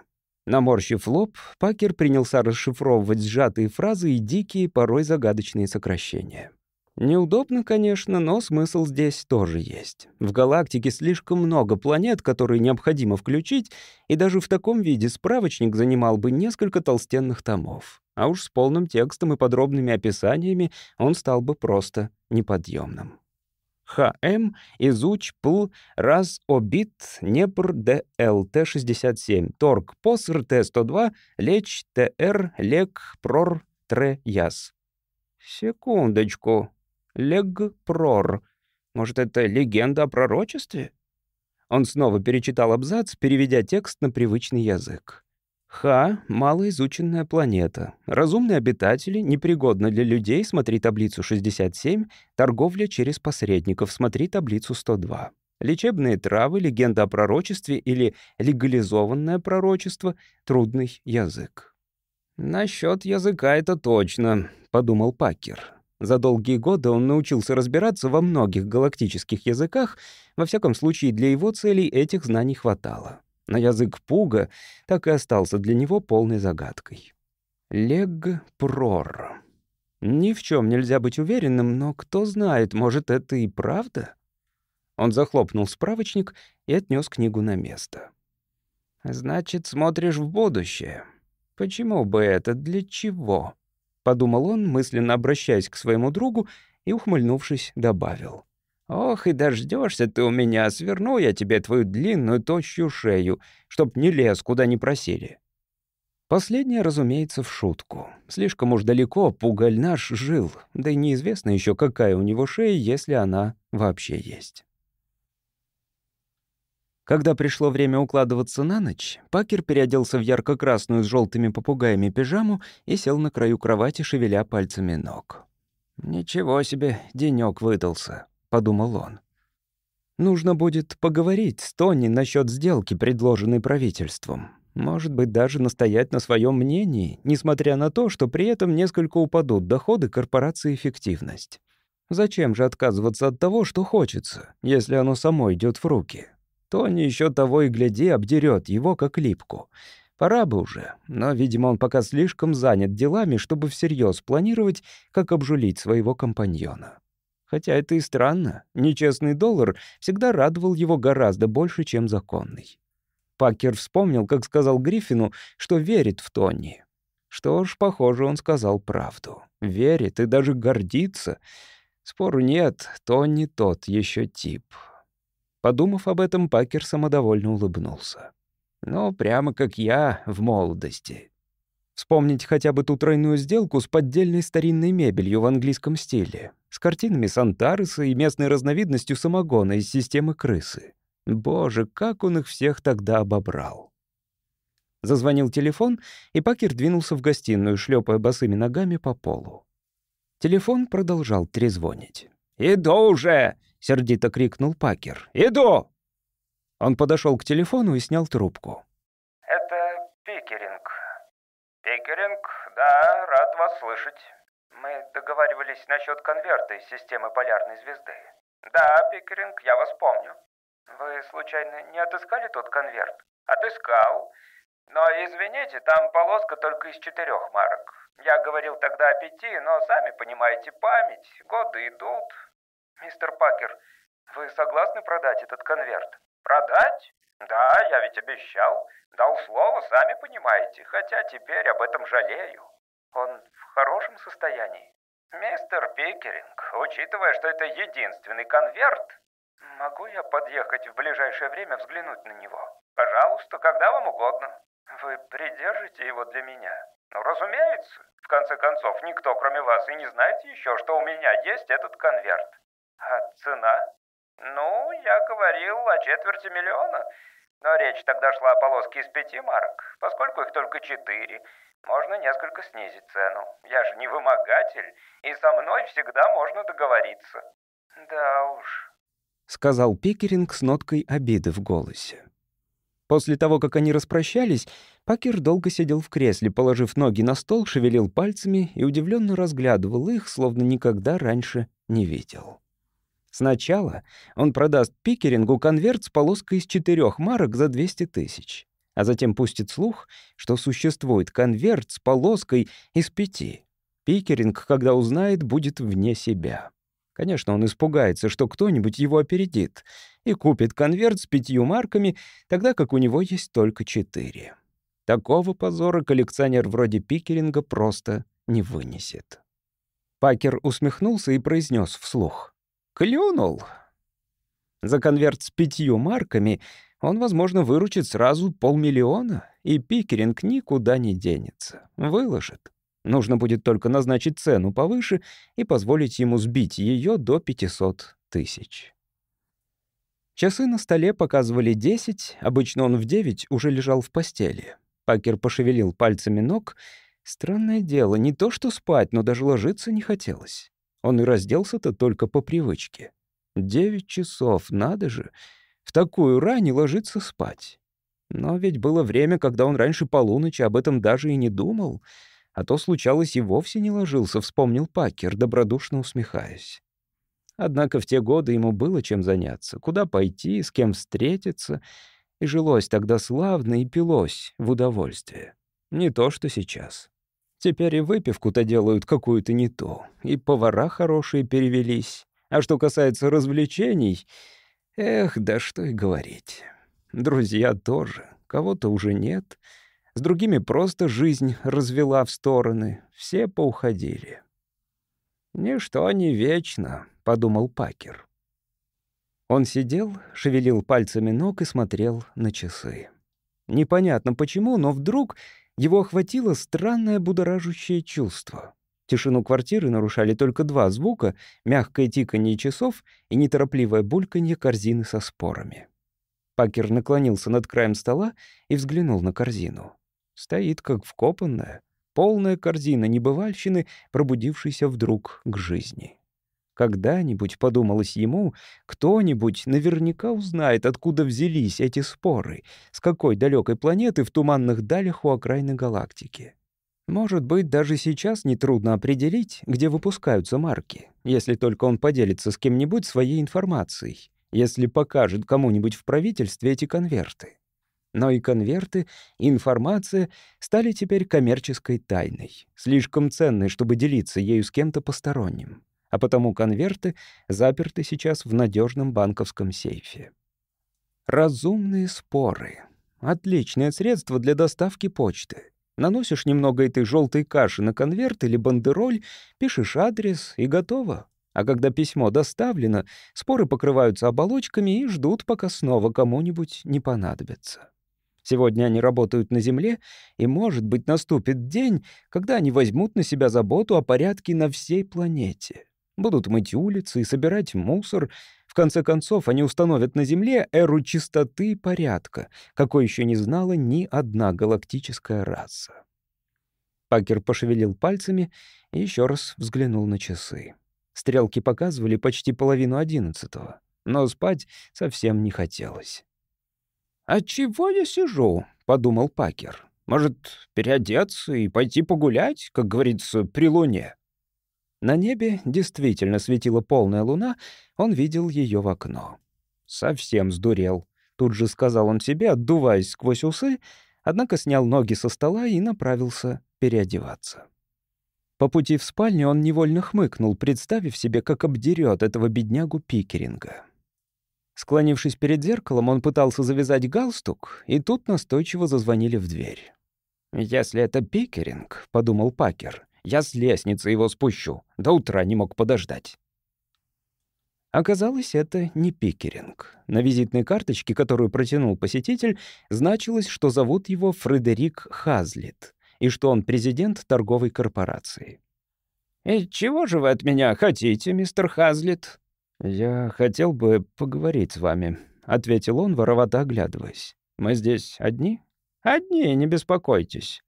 Наморщив лоб, Пакер принялся расшифровывать сжатые фразы и дикие, порой загадочные сокращения. Неудобно, конечно, но смысл здесь тоже есть. В галактике слишком много планет, которые необходимо включить, и даже в таком виде справочник занимал бы несколько толстенных томов. А уж с полным текстом и подробными описаниями он стал бы просто неподъемным. ХМ, Изуч, Пл, Раз, Обит, Непр, ДЛ, Т-67, Торг, ПОСР, Т-102, Леч, ТР, Лек, Прор, Тре, Яс. Секундочку. Легпрор. Может, это легенда о пророчестве? Он снова перечитал абзац, переведя текст на привычный язык. Ха — малоизученная планета. Разумные обитатели, непригодны для людей, смотри таблицу 67, торговля через посредников, смотри таблицу 102. Лечебные травы, легенда о пророчестве или легализованное пророчество — трудный язык. «Насчет языка это точно», — подумал Пакер. За долгие годы он научился разбираться во многих галактических языках, во всяком случае для его целей этих знаний хватало. Но язык Пуга так и остался для него полной загадкой. Лег-прор. Ни в чем нельзя быть уверенным, но кто знает, может, это и правда? Он захлопнул справочник и отнес книгу на место. «Значит, смотришь в будущее. Почему бы это? Для чего?» — подумал он, мысленно обращаясь к своему другу, и, ухмыльнувшись, добавил. «Ох, и дождешься ты у меня, сверну я тебе твою длинную тощую шею, чтоб не лез, куда не просили». Последнее, разумеется, в шутку. Слишком уж далеко пугаль наш жил, да и неизвестно еще, какая у него шея, если она вообще есть. Когда пришло время укладываться на ночь, Пакер переоделся в ярко-красную с желтыми попугаями пижаму и сел на краю кровати, шевеля пальцами ног. «Ничего себе, денёк выдался», — подумал он. Нужно будет поговорить с Тони насчет сделки, предложенной правительством. Может быть, даже настоять на своем мнении, несмотря на то, что при этом несколько упадут доходы корпорации «Эффективность». Зачем же отказываться от того, что хочется, если оно само идет в руки? Тони еще того и гляди обдерет его как липку. Пора бы уже, но, видимо, он пока слишком занят делами, чтобы всерьез планировать, как обжулить своего компаньона. Хотя это и странно. Нечестный доллар всегда радовал его гораздо больше, чем законный. Пакер вспомнил, как сказал Гриффину, что верит в Тони. Что ж, похоже, он сказал правду. Верит и даже гордится. Спору нет, Тони тот еще тип. Подумав об этом, Пакер самодовольно улыбнулся. Ну, прямо как я в молодости. Вспомнить хотя бы ту тройную сделку с поддельной старинной мебелью в английском стиле, с картинами Сантареса и местной разновидностью самогона из системы крысы. Боже, как он их всех тогда обобрал. Зазвонил телефон, и Пакер двинулся в гостиную, шлепая босыми ногами по полу. Телефон продолжал трезвонить. «Иду уже!» — сердито крикнул Пакер. «Иду!» Он подошел к телефону и снял трубку. «Это Пикеринг. Пикеринг, да, рад вас слышать. Мы договаривались насчет конверта из системы Полярной Звезды. Да, Пикеринг, я вас помню. Вы, случайно, не отыскали тот конверт? Отыскал. Но, извините, там полоска только из четырех марок. Я говорил тогда о пяти, но, сами понимаете, память, годы идут. Мистер Пакер, вы согласны продать этот конверт? Продать? Да, я ведь обещал. Дал слово, сами понимаете, хотя теперь об этом жалею. Он в хорошем состоянии? Мистер Пикеринг, учитывая, что это единственный конверт, могу я подъехать в ближайшее время взглянуть на него? Пожалуйста, когда вам угодно. Вы придержите его для меня? Ну, разумеется. В конце концов, никто, кроме вас, и не знает еще, что у меня есть этот конверт. А цена? Ну, я говорил о четверти миллиона. Но речь тогда шла о полоске из пяти марок. Поскольку их только четыре, можно несколько снизить цену. Я же не вымогатель, и со мной всегда можно договориться. Да уж. Сказал Пикеринг с ноткой обиды в голосе. После того, как они распрощались, Пакер долго сидел в кресле, положив ноги на стол, шевелил пальцами и удивленно разглядывал их, словно никогда раньше не видел. Сначала он продаст Пикерингу конверт с полоской из четырех марок за 200 тысяч, а затем пустит слух, что существует конверт с полоской из пяти. Пикеринг, когда узнает, будет вне себя. Конечно, он испугается, что кто-нибудь его опередит и купит конверт с пятью марками, тогда как у него есть только четыре. Такого позора коллекционер вроде Пикеринга просто не вынесет. Пакер усмехнулся и произнес вслух. «Клюнул!» За конверт с пятью марками он, возможно, выручит сразу полмиллиона, и Пикеринг никуда не денется. Выложит. Нужно будет только назначить цену повыше и позволить ему сбить ее до 500 тысяч. Часы на столе показывали 10, обычно он в 9 уже лежал в постели. Пакер пошевелил пальцами ног. Странное дело, не то что спать, но даже ложиться не хотелось. Он и разделся-то только по привычке. Девять часов, надо же. В такую рань ложиться спать. Но ведь было время, когда он раньше полуночи об этом даже и не думал — а то случалось и вовсе не ложился, вспомнил Пакер, добродушно усмехаясь. Однако в те годы ему было чем заняться, куда пойти, с кем встретиться, и жилось тогда славно и пилось в удовольствие. Не то, что сейчас. Теперь и выпивку-то делают какую-то не ту, и повара хорошие перевелись. А что касается развлечений, эх, да что и говорить. Друзья тоже, кого-то уже нет — с другими просто жизнь развела в стороны. Все поуходили. «Ничто не вечно», — подумал Пакер. Он сидел, шевелил пальцами ног и смотрел на часы. Непонятно почему, но вдруг его охватило странное будоражащее чувство. Тишину квартиры нарушали только два звука — мягкое тиканье часов и неторопливое бульканье корзины со спорами. Пакер наклонился над краем стола и взглянул на корзину. Стоит как вкопанная, полная корзина небывальщины, пробудившейся вдруг к жизни. Когда-нибудь, подумалось ему, кто-нибудь наверняка узнает, откуда взялись эти споры, с какой далекой планеты в туманных далях у окраины галактики. Может быть, даже сейчас нетрудно определить, где выпускаются марки, если только он поделится с кем-нибудь своей информацией, если покажет кому-нибудь в правительстве эти конверты. Но и конверты, и информация стали теперь коммерческой тайной, слишком ценной, чтобы делиться ею с кем-то посторонним. А потому конверты заперты сейчас в надежном банковском сейфе. Разумные споры. Отличное средство для доставки почты. Наносишь немного этой желтой каши на конверт или бандероль, пишешь адрес и готово. А когда письмо доставлено, споры покрываются оболочками и ждут, пока снова кому-нибудь не понадобится. Сегодня они работают на Земле, и, может быть, наступит день, когда они возьмут на себя заботу о порядке на всей планете. Будут мыть улицы и собирать мусор. В конце концов, они установят на Земле эру чистоты и порядка, какой еще не знала ни одна галактическая раса. Пакер пошевелил пальцами и еще раз взглянул на часы. Стрелки показывали почти половину одиннадцатого, но спать совсем не хотелось. «А чего я сижу?» — подумал Пакер. «Может, переодеться и пойти погулять, как говорится, при луне?» На небе действительно светила полная луна, он видел ее в окно. Совсем сдурел. Тут же сказал он себе, отдуваясь сквозь усы, однако снял ноги со стола и направился переодеваться. По пути в спальню он невольно хмыкнул, представив себе, как обдерет этого беднягу Пикеринга. Склонившись перед зеркалом, он пытался завязать галстук, и тут настойчиво зазвонили в дверь. «Если это Пикеринг», — подумал Пакер, — «я с лестницы его спущу. До утра не мог подождать». Оказалось, это не Пикеринг. На визитной карточке, которую протянул посетитель, значилось, что зовут его Фредерик Хазлит и что он президент торговой корпорации. «И чего же вы от меня хотите, мистер Хазлит?» «Я хотел бы поговорить с вами», — ответил он, воровато оглядываясь. «Мы здесь одни?» «Одни, не беспокойтесь».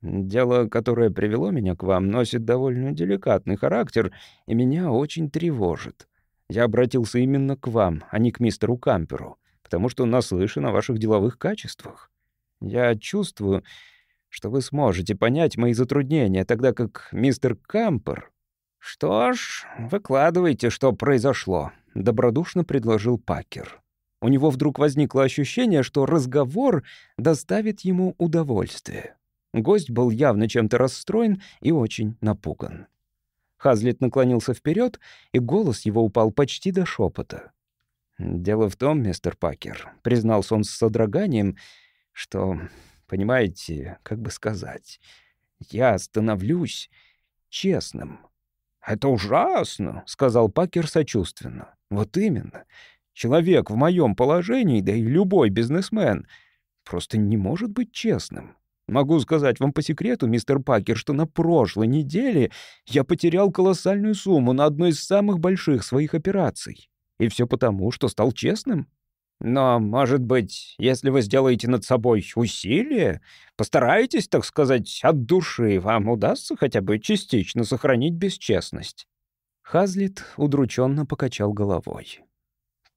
«Дело, которое привело меня к вам, носит довольно деликатный характер и меня очень тревожит. Я обратился именно к вам, а не к мистеру Камперу, потому что наслышан о ваших деловых качествах. Я чувствую, что вы сможете понять мои затруднения, тогда как мистер Кампер «Что ж, выкладывайте, что произошло», — добродушно предложил Пакер. У него вдруг возникло ощущение, что разговор доставит ему удовольствие. Гость был явно чем-то расстроен и очень напуган. Хазлит наклонился вперед, и голос его упал почти до шепота. «Дело в том, мистер Пакер», — признался он с содроганием, что, понимаете, как бы сказать, я становлюсь честным. «Это ужасно», — сказал Пакер сочувственно. «Вот именно. Человек в моем положении, да и любой бизнесмен, просто не может быть честным. Могу сказать вам по секрету, мистер Пакер, что на прошлой неделе я потерял колоссальную сумму на одной из самых больших своих операций. И все потому, что стал честным. Но, может быть, если вы сделаете над собой усилие, постараетесь, так сказать, от души, вам удастся хотя бы частично сохранить бесчестность». Хазлит удрученно покачал головой.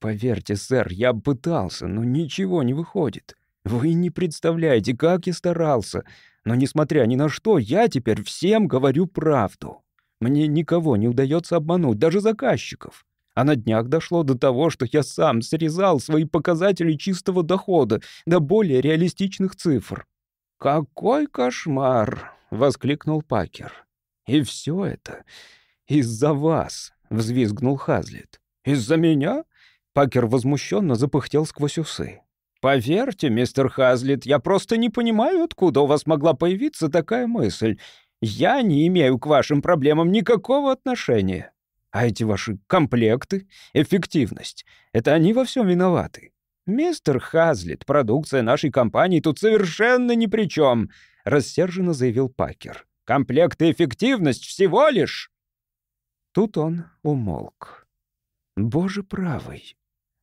«Поверьте, сэр, я пытался, но ничего не выходит. Вы не представляете, как я старался. Но, несмотря ни на что, я теперь всем говорю правду. Мне никого не удается обмануть, даже заказчиков. А на днях дошло до того, что я сам срезал свои показатели чистого дохода до более реалистичных цифр. «Какой кошмар!» — воскликнул Пакер. «И все это из-за вас!» — взвизгнул Хазлет. «Из-за меня?» — Пакер возмущенно запыхтел сквозь усы. «Поверьте, мистер Хазлет, я просто не понимаю, откуда у вас могла появиться такая мысль. Я не имею к вашим проблемам никакого отношения. А эти ваши комплекты, эффективность — это они во всем виноваты. Мистер Хазлит, продукция нашей компании тут совершенно ни при чем, рассерженно заявил Пакер. Комплект и эффективность всего лишь. Тут он умолк. Боже правый,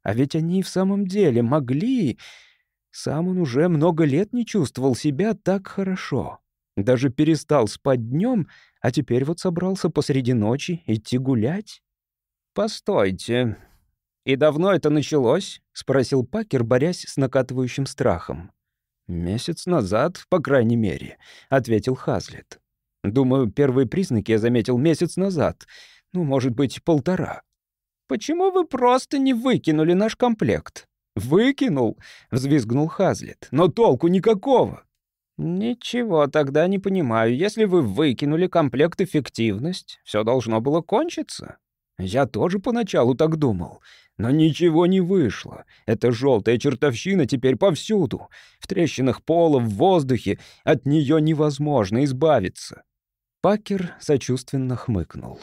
а ведь они в самом деле могли... Сам он уже много лет не чувствовал себя так хорошо. Даже перестал спать днем, а теперь вот собрался посреди ночи идти гулять. «Постойте. И давно это началось?» — спросил Пакер, борясь с накатывающим страхом. «Месяц назад, по крайней мере», — ответил Хазлет. «Думаю, первые признаки я заметил месяц назад. Ну, может быть, полтора». «Почему вы просто не выкинули наш комплект?» «Выкинул?» — взвизгнул Хазлет. «Но толку никакого. «Ничего, тогда не понимаю. Если вы выкинули комплект эффективность, все должно было кончиться». «Я тоже поначалу так думал. Но ничего не вышло. Эта желтая чертовщина теперь повсюду. В трещинах пола, в воздухе. От нее невозможно избавиться. Пакер сочувственно хмыкнул.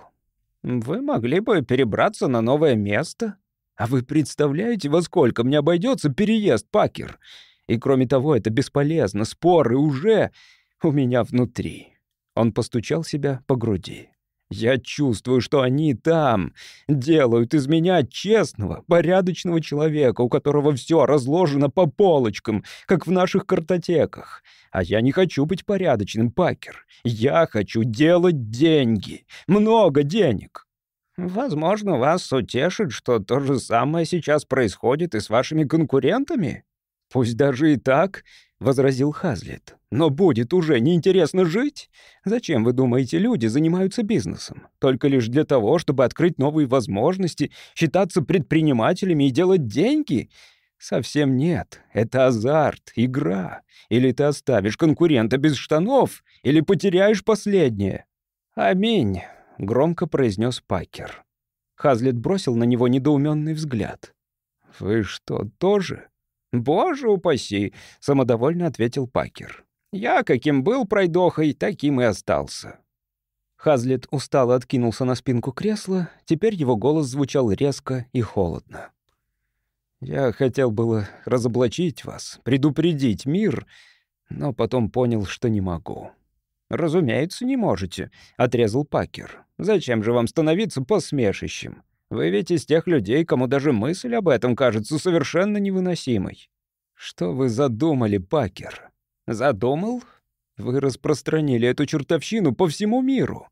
«Вы могли бы перебраться на новое место? А вы представляете, во сколько мне обойдется переезд, Пакер? И кроме того, это бесполезно. Споры уже у меня внутри». Он постучал себя по груди. Я чувствую, что они там делают из меня честного, порядочного человека, у которого все разложено по полочкам, как в наших картотеках. А я не хочу быть порядочным, Пакер. Я хочу делать деньги. Много денег. Возможно, вас утешит, что то же самое сейчас происходит и с вашими конкурентами. Пусть даже и так, — возразил Хазлет. «Но будет уже неинтересно жить? Зачем, вы думаете, люди занимаются бизнесом? Только лишь для того, чтобы открыть новые возможности, считаться предпринимателями и делать деньги? Совсем нет. Это азарт, игра. Или ты оставишь конкурента без штанов, или потеряешь последнее». «Аминь», — громко произнес Пакер. Хазлет бросил на него недоуменный взгляд. «Вы что, тоже?» «Боже упаси!» — самодовольно ответил Пакер. «Я каким был пройдохой, таким и остался». Хазлет устало откинулся на спинку кресла, теперь его голос звучал резко и холодно. «Я хотел было разоблачить вас, предупредить мир, но потом понял, что не могу». «Разумеется, не можете», — отрезал Пакер. «Зачем же вам становиться посмешищем? Вы ведь из тех людей, кому даже мысль об этом кажется совершенно невыносимой. Что вы задумали, Пакер? Задумал? Вы распространили эту чертовщину по всему миру.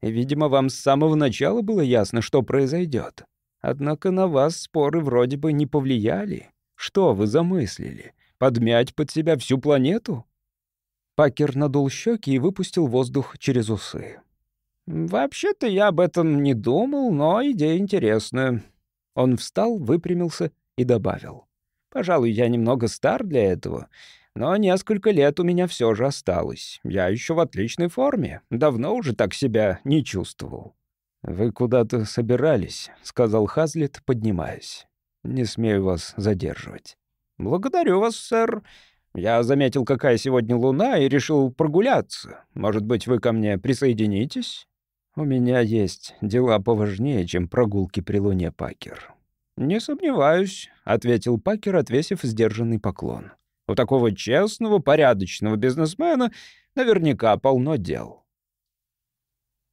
Видимо, вам с самого начала было ясно, что произойдет. Однако на вас споры вроде бы не повлияли. Что вы замыслили? Подмять под себя всю планету? Пакер надул щеки и выпустил воздух через усы. «Вообще-то я об этом не думал, но идея интересная». Он встал, выпрямился и добавил. «Пожалуй, я немного стар для этого, но несколько лет у меня все же осталось. Я еще в отличной форме, давно уже так себя не чувствовал». «Вы куда-то собирались», — сказал Хазлет, поднимаясь. «Не смею вас задерживать». «Благодарю вас, сэр. Я заметил, какая сегодня луна, и решил прогуляться. Может быть, вы ко мне присоединитесь?» «У меня есть дела поважнее, чем прогулки при луне, Пакер». «Не сомневаюсь», — ответил Пакер, отвесив сдержанный поклон. «У такого честного, порядочного бизнесмена наверняка полно дел».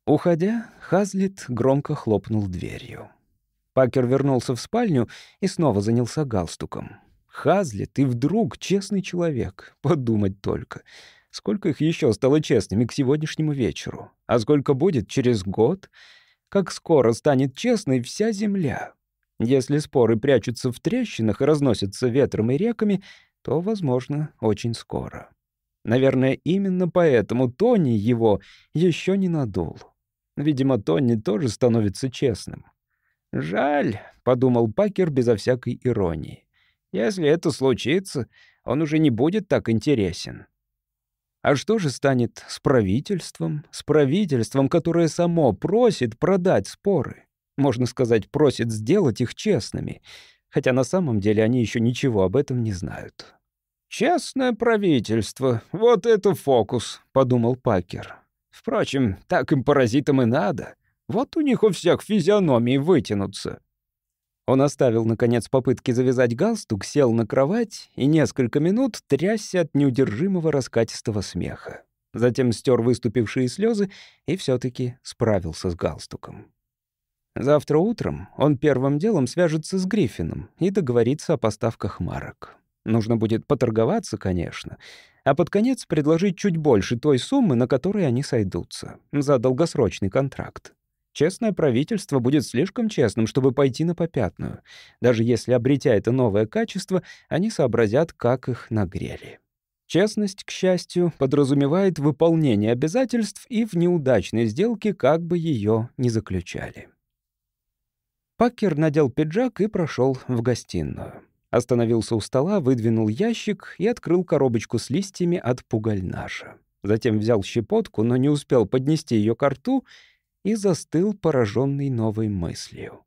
Уходя, Хазлит громко хлопнул дверью. Пакер вернулся в спальню и снова занялся галстуком. Хазлит и вдруг честный человек, подумать только — Сколько их еще стало честными к сегодняшнему вечеру? А сколько будет через год? Как скоро станет честной вся земля? Если споры прячутся в трещинах и разносятся ветром и реками, то, возможно, очень скоро. Наверное, именно поэтому Тони его еще не надул. Видимо, Тони тоже становится честным. «Жаль», — подумал Пакер безо всякой иронии. «Если это случится, он уже не будет так интересен». А что же станет с правительством? С правительством, которое само просит продать споры. Можно сказать, просит сделать их честными. Хотя на самом деле они еще ничего об этом не знают. «Честное правительство. Вот это фокус», — подумал Пакер. «Впрочем, так им паразитам и надо. Вот у них у всех физиономии вытянутся. Он оставил, наконец, попытки завязать галстук, сел на кровать и несколько минут трясся от неудержимого раскатистого смеха. Затем стер выступившие слезы и все таки справился с галстуком. Завтра утром он первым делом свяжется с Гриффином и договорится о поставках марок. Нужно будет поторговаться, конечно, а под конец предложить чуть больше той суммы, на которой они сойдутся, за долгосрочный контракт. Честное правительство будет слишком честным, чтобы пойти на попятную. Даже если, обретя это новое качество, они сообразят, как их нагрели. Честность, к счастью, подразумевает выполнение обязательств и в неудачной сделке как бы ее не заключали. Пакер надел пиджак и прошел в гостиную. Остановился у стола, выдвинул ящик и открыл коробочку с листьями от пугальнаша. Затем взял щепотку, но не успел поднести ее к рту — и застыл, пораженный новой мыслью.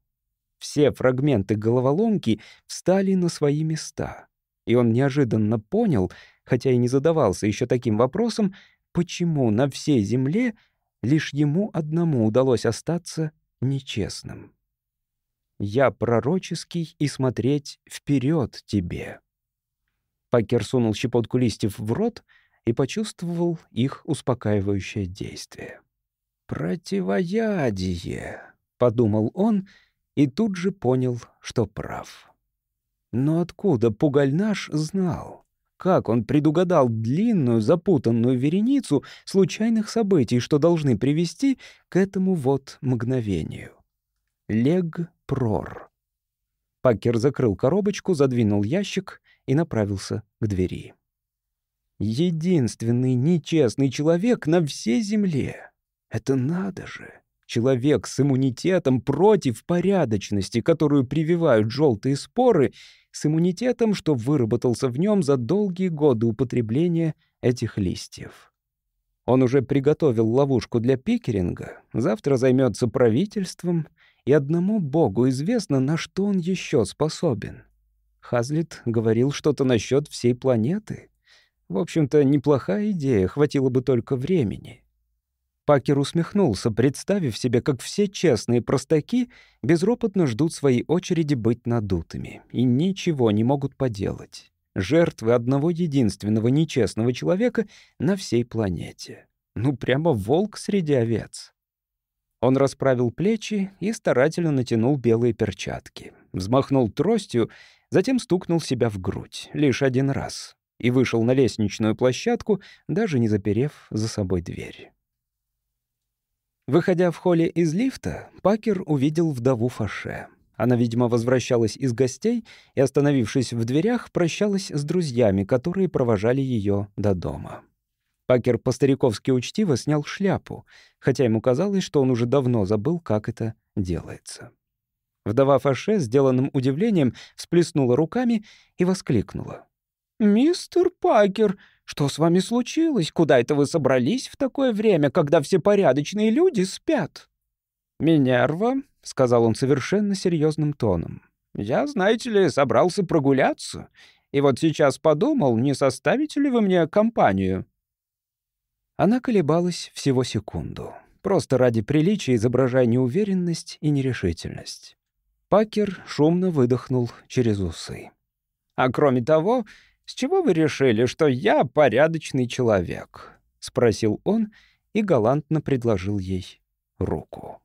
Все фрагменты головоломки встали на свои места. И он неожиданно понял, хотя и не задавался еще таким вопросом, почему на всей земле лишь ему одному удалось остаться нечестным. «Я пророческий и смотреть вперед тебе». Пакер сунул щепотку листьев в рот и почувствовал их успокаивающее действие. «Противоядие», — подумал он, и тут же понял, что прав. Но откуда Пугальнаш знал? Как он предугадал длинную, запутанную вереницу случайных событий, что должны привести к этому вот мгновению? Лег Прор. Пакер закрыл коробочку, задвинул ящик и направился к двери. Единственный нечестный человек на всей земле. Это надо же. Человек с иммунитетом против порядочности, которую прививают желтые споры, с иммунитетом, что выработался в нем за долгие годы употребления этих листьев. Он уже приготовил ловушку для пикеринга, завтра займется правительством, и одному богу известно, на что он еще способен. Хазлит говорил что-то насчет всей планеты. В общем-то, неплохая идея, хватило бы только времени. Пакер усмехнулся, представив себе, как все честные простаки безропотно ждут своей очереди быть надутыми и ничего не могут поделать. Жертвы одного единственного нечестного человека на всей планете. Ну, прямо волк среди овец. Он расправил плечи и старательно натянул белые перчатки. Взмахнул тростью, затем стукнул себя в грудь. Лишь один раз. И вышел на лестничную площадку, даже не заперев за собой дверь. Выходя в холле из лифта, Пакер увидел вдову Фаше. Она, видимо, возвращалась из гостей и, остановившись в дверях, прощалась с друзьями, которые провожали ее до дома. Пакер по-стариковски учтиво снял шляпу, хотя ему казалось, что он уже давно забыл, как это делается. Вдова Фаше, сделанным удивлением, всплеснула руками и воскликнула. «Мистер Пакер, что с вами случилось? Куда это вы собрались в такое время, когда все порядочные люди спят?» «Минерва», — сказал он совершенно серьезным тоном. «Я, знаете ли, собрался прогуляться, и вот сейчас подумал, не составите ли вы мне компанию?» Она колебалась всего секунду, просто ради приличия изображая неуверенность и нерешительность. Пакер шумно выдохнул через усы. «А кроме того, «С чего вы решили, что я порядочный человек?» — спросил он и галантно предложил ей руку.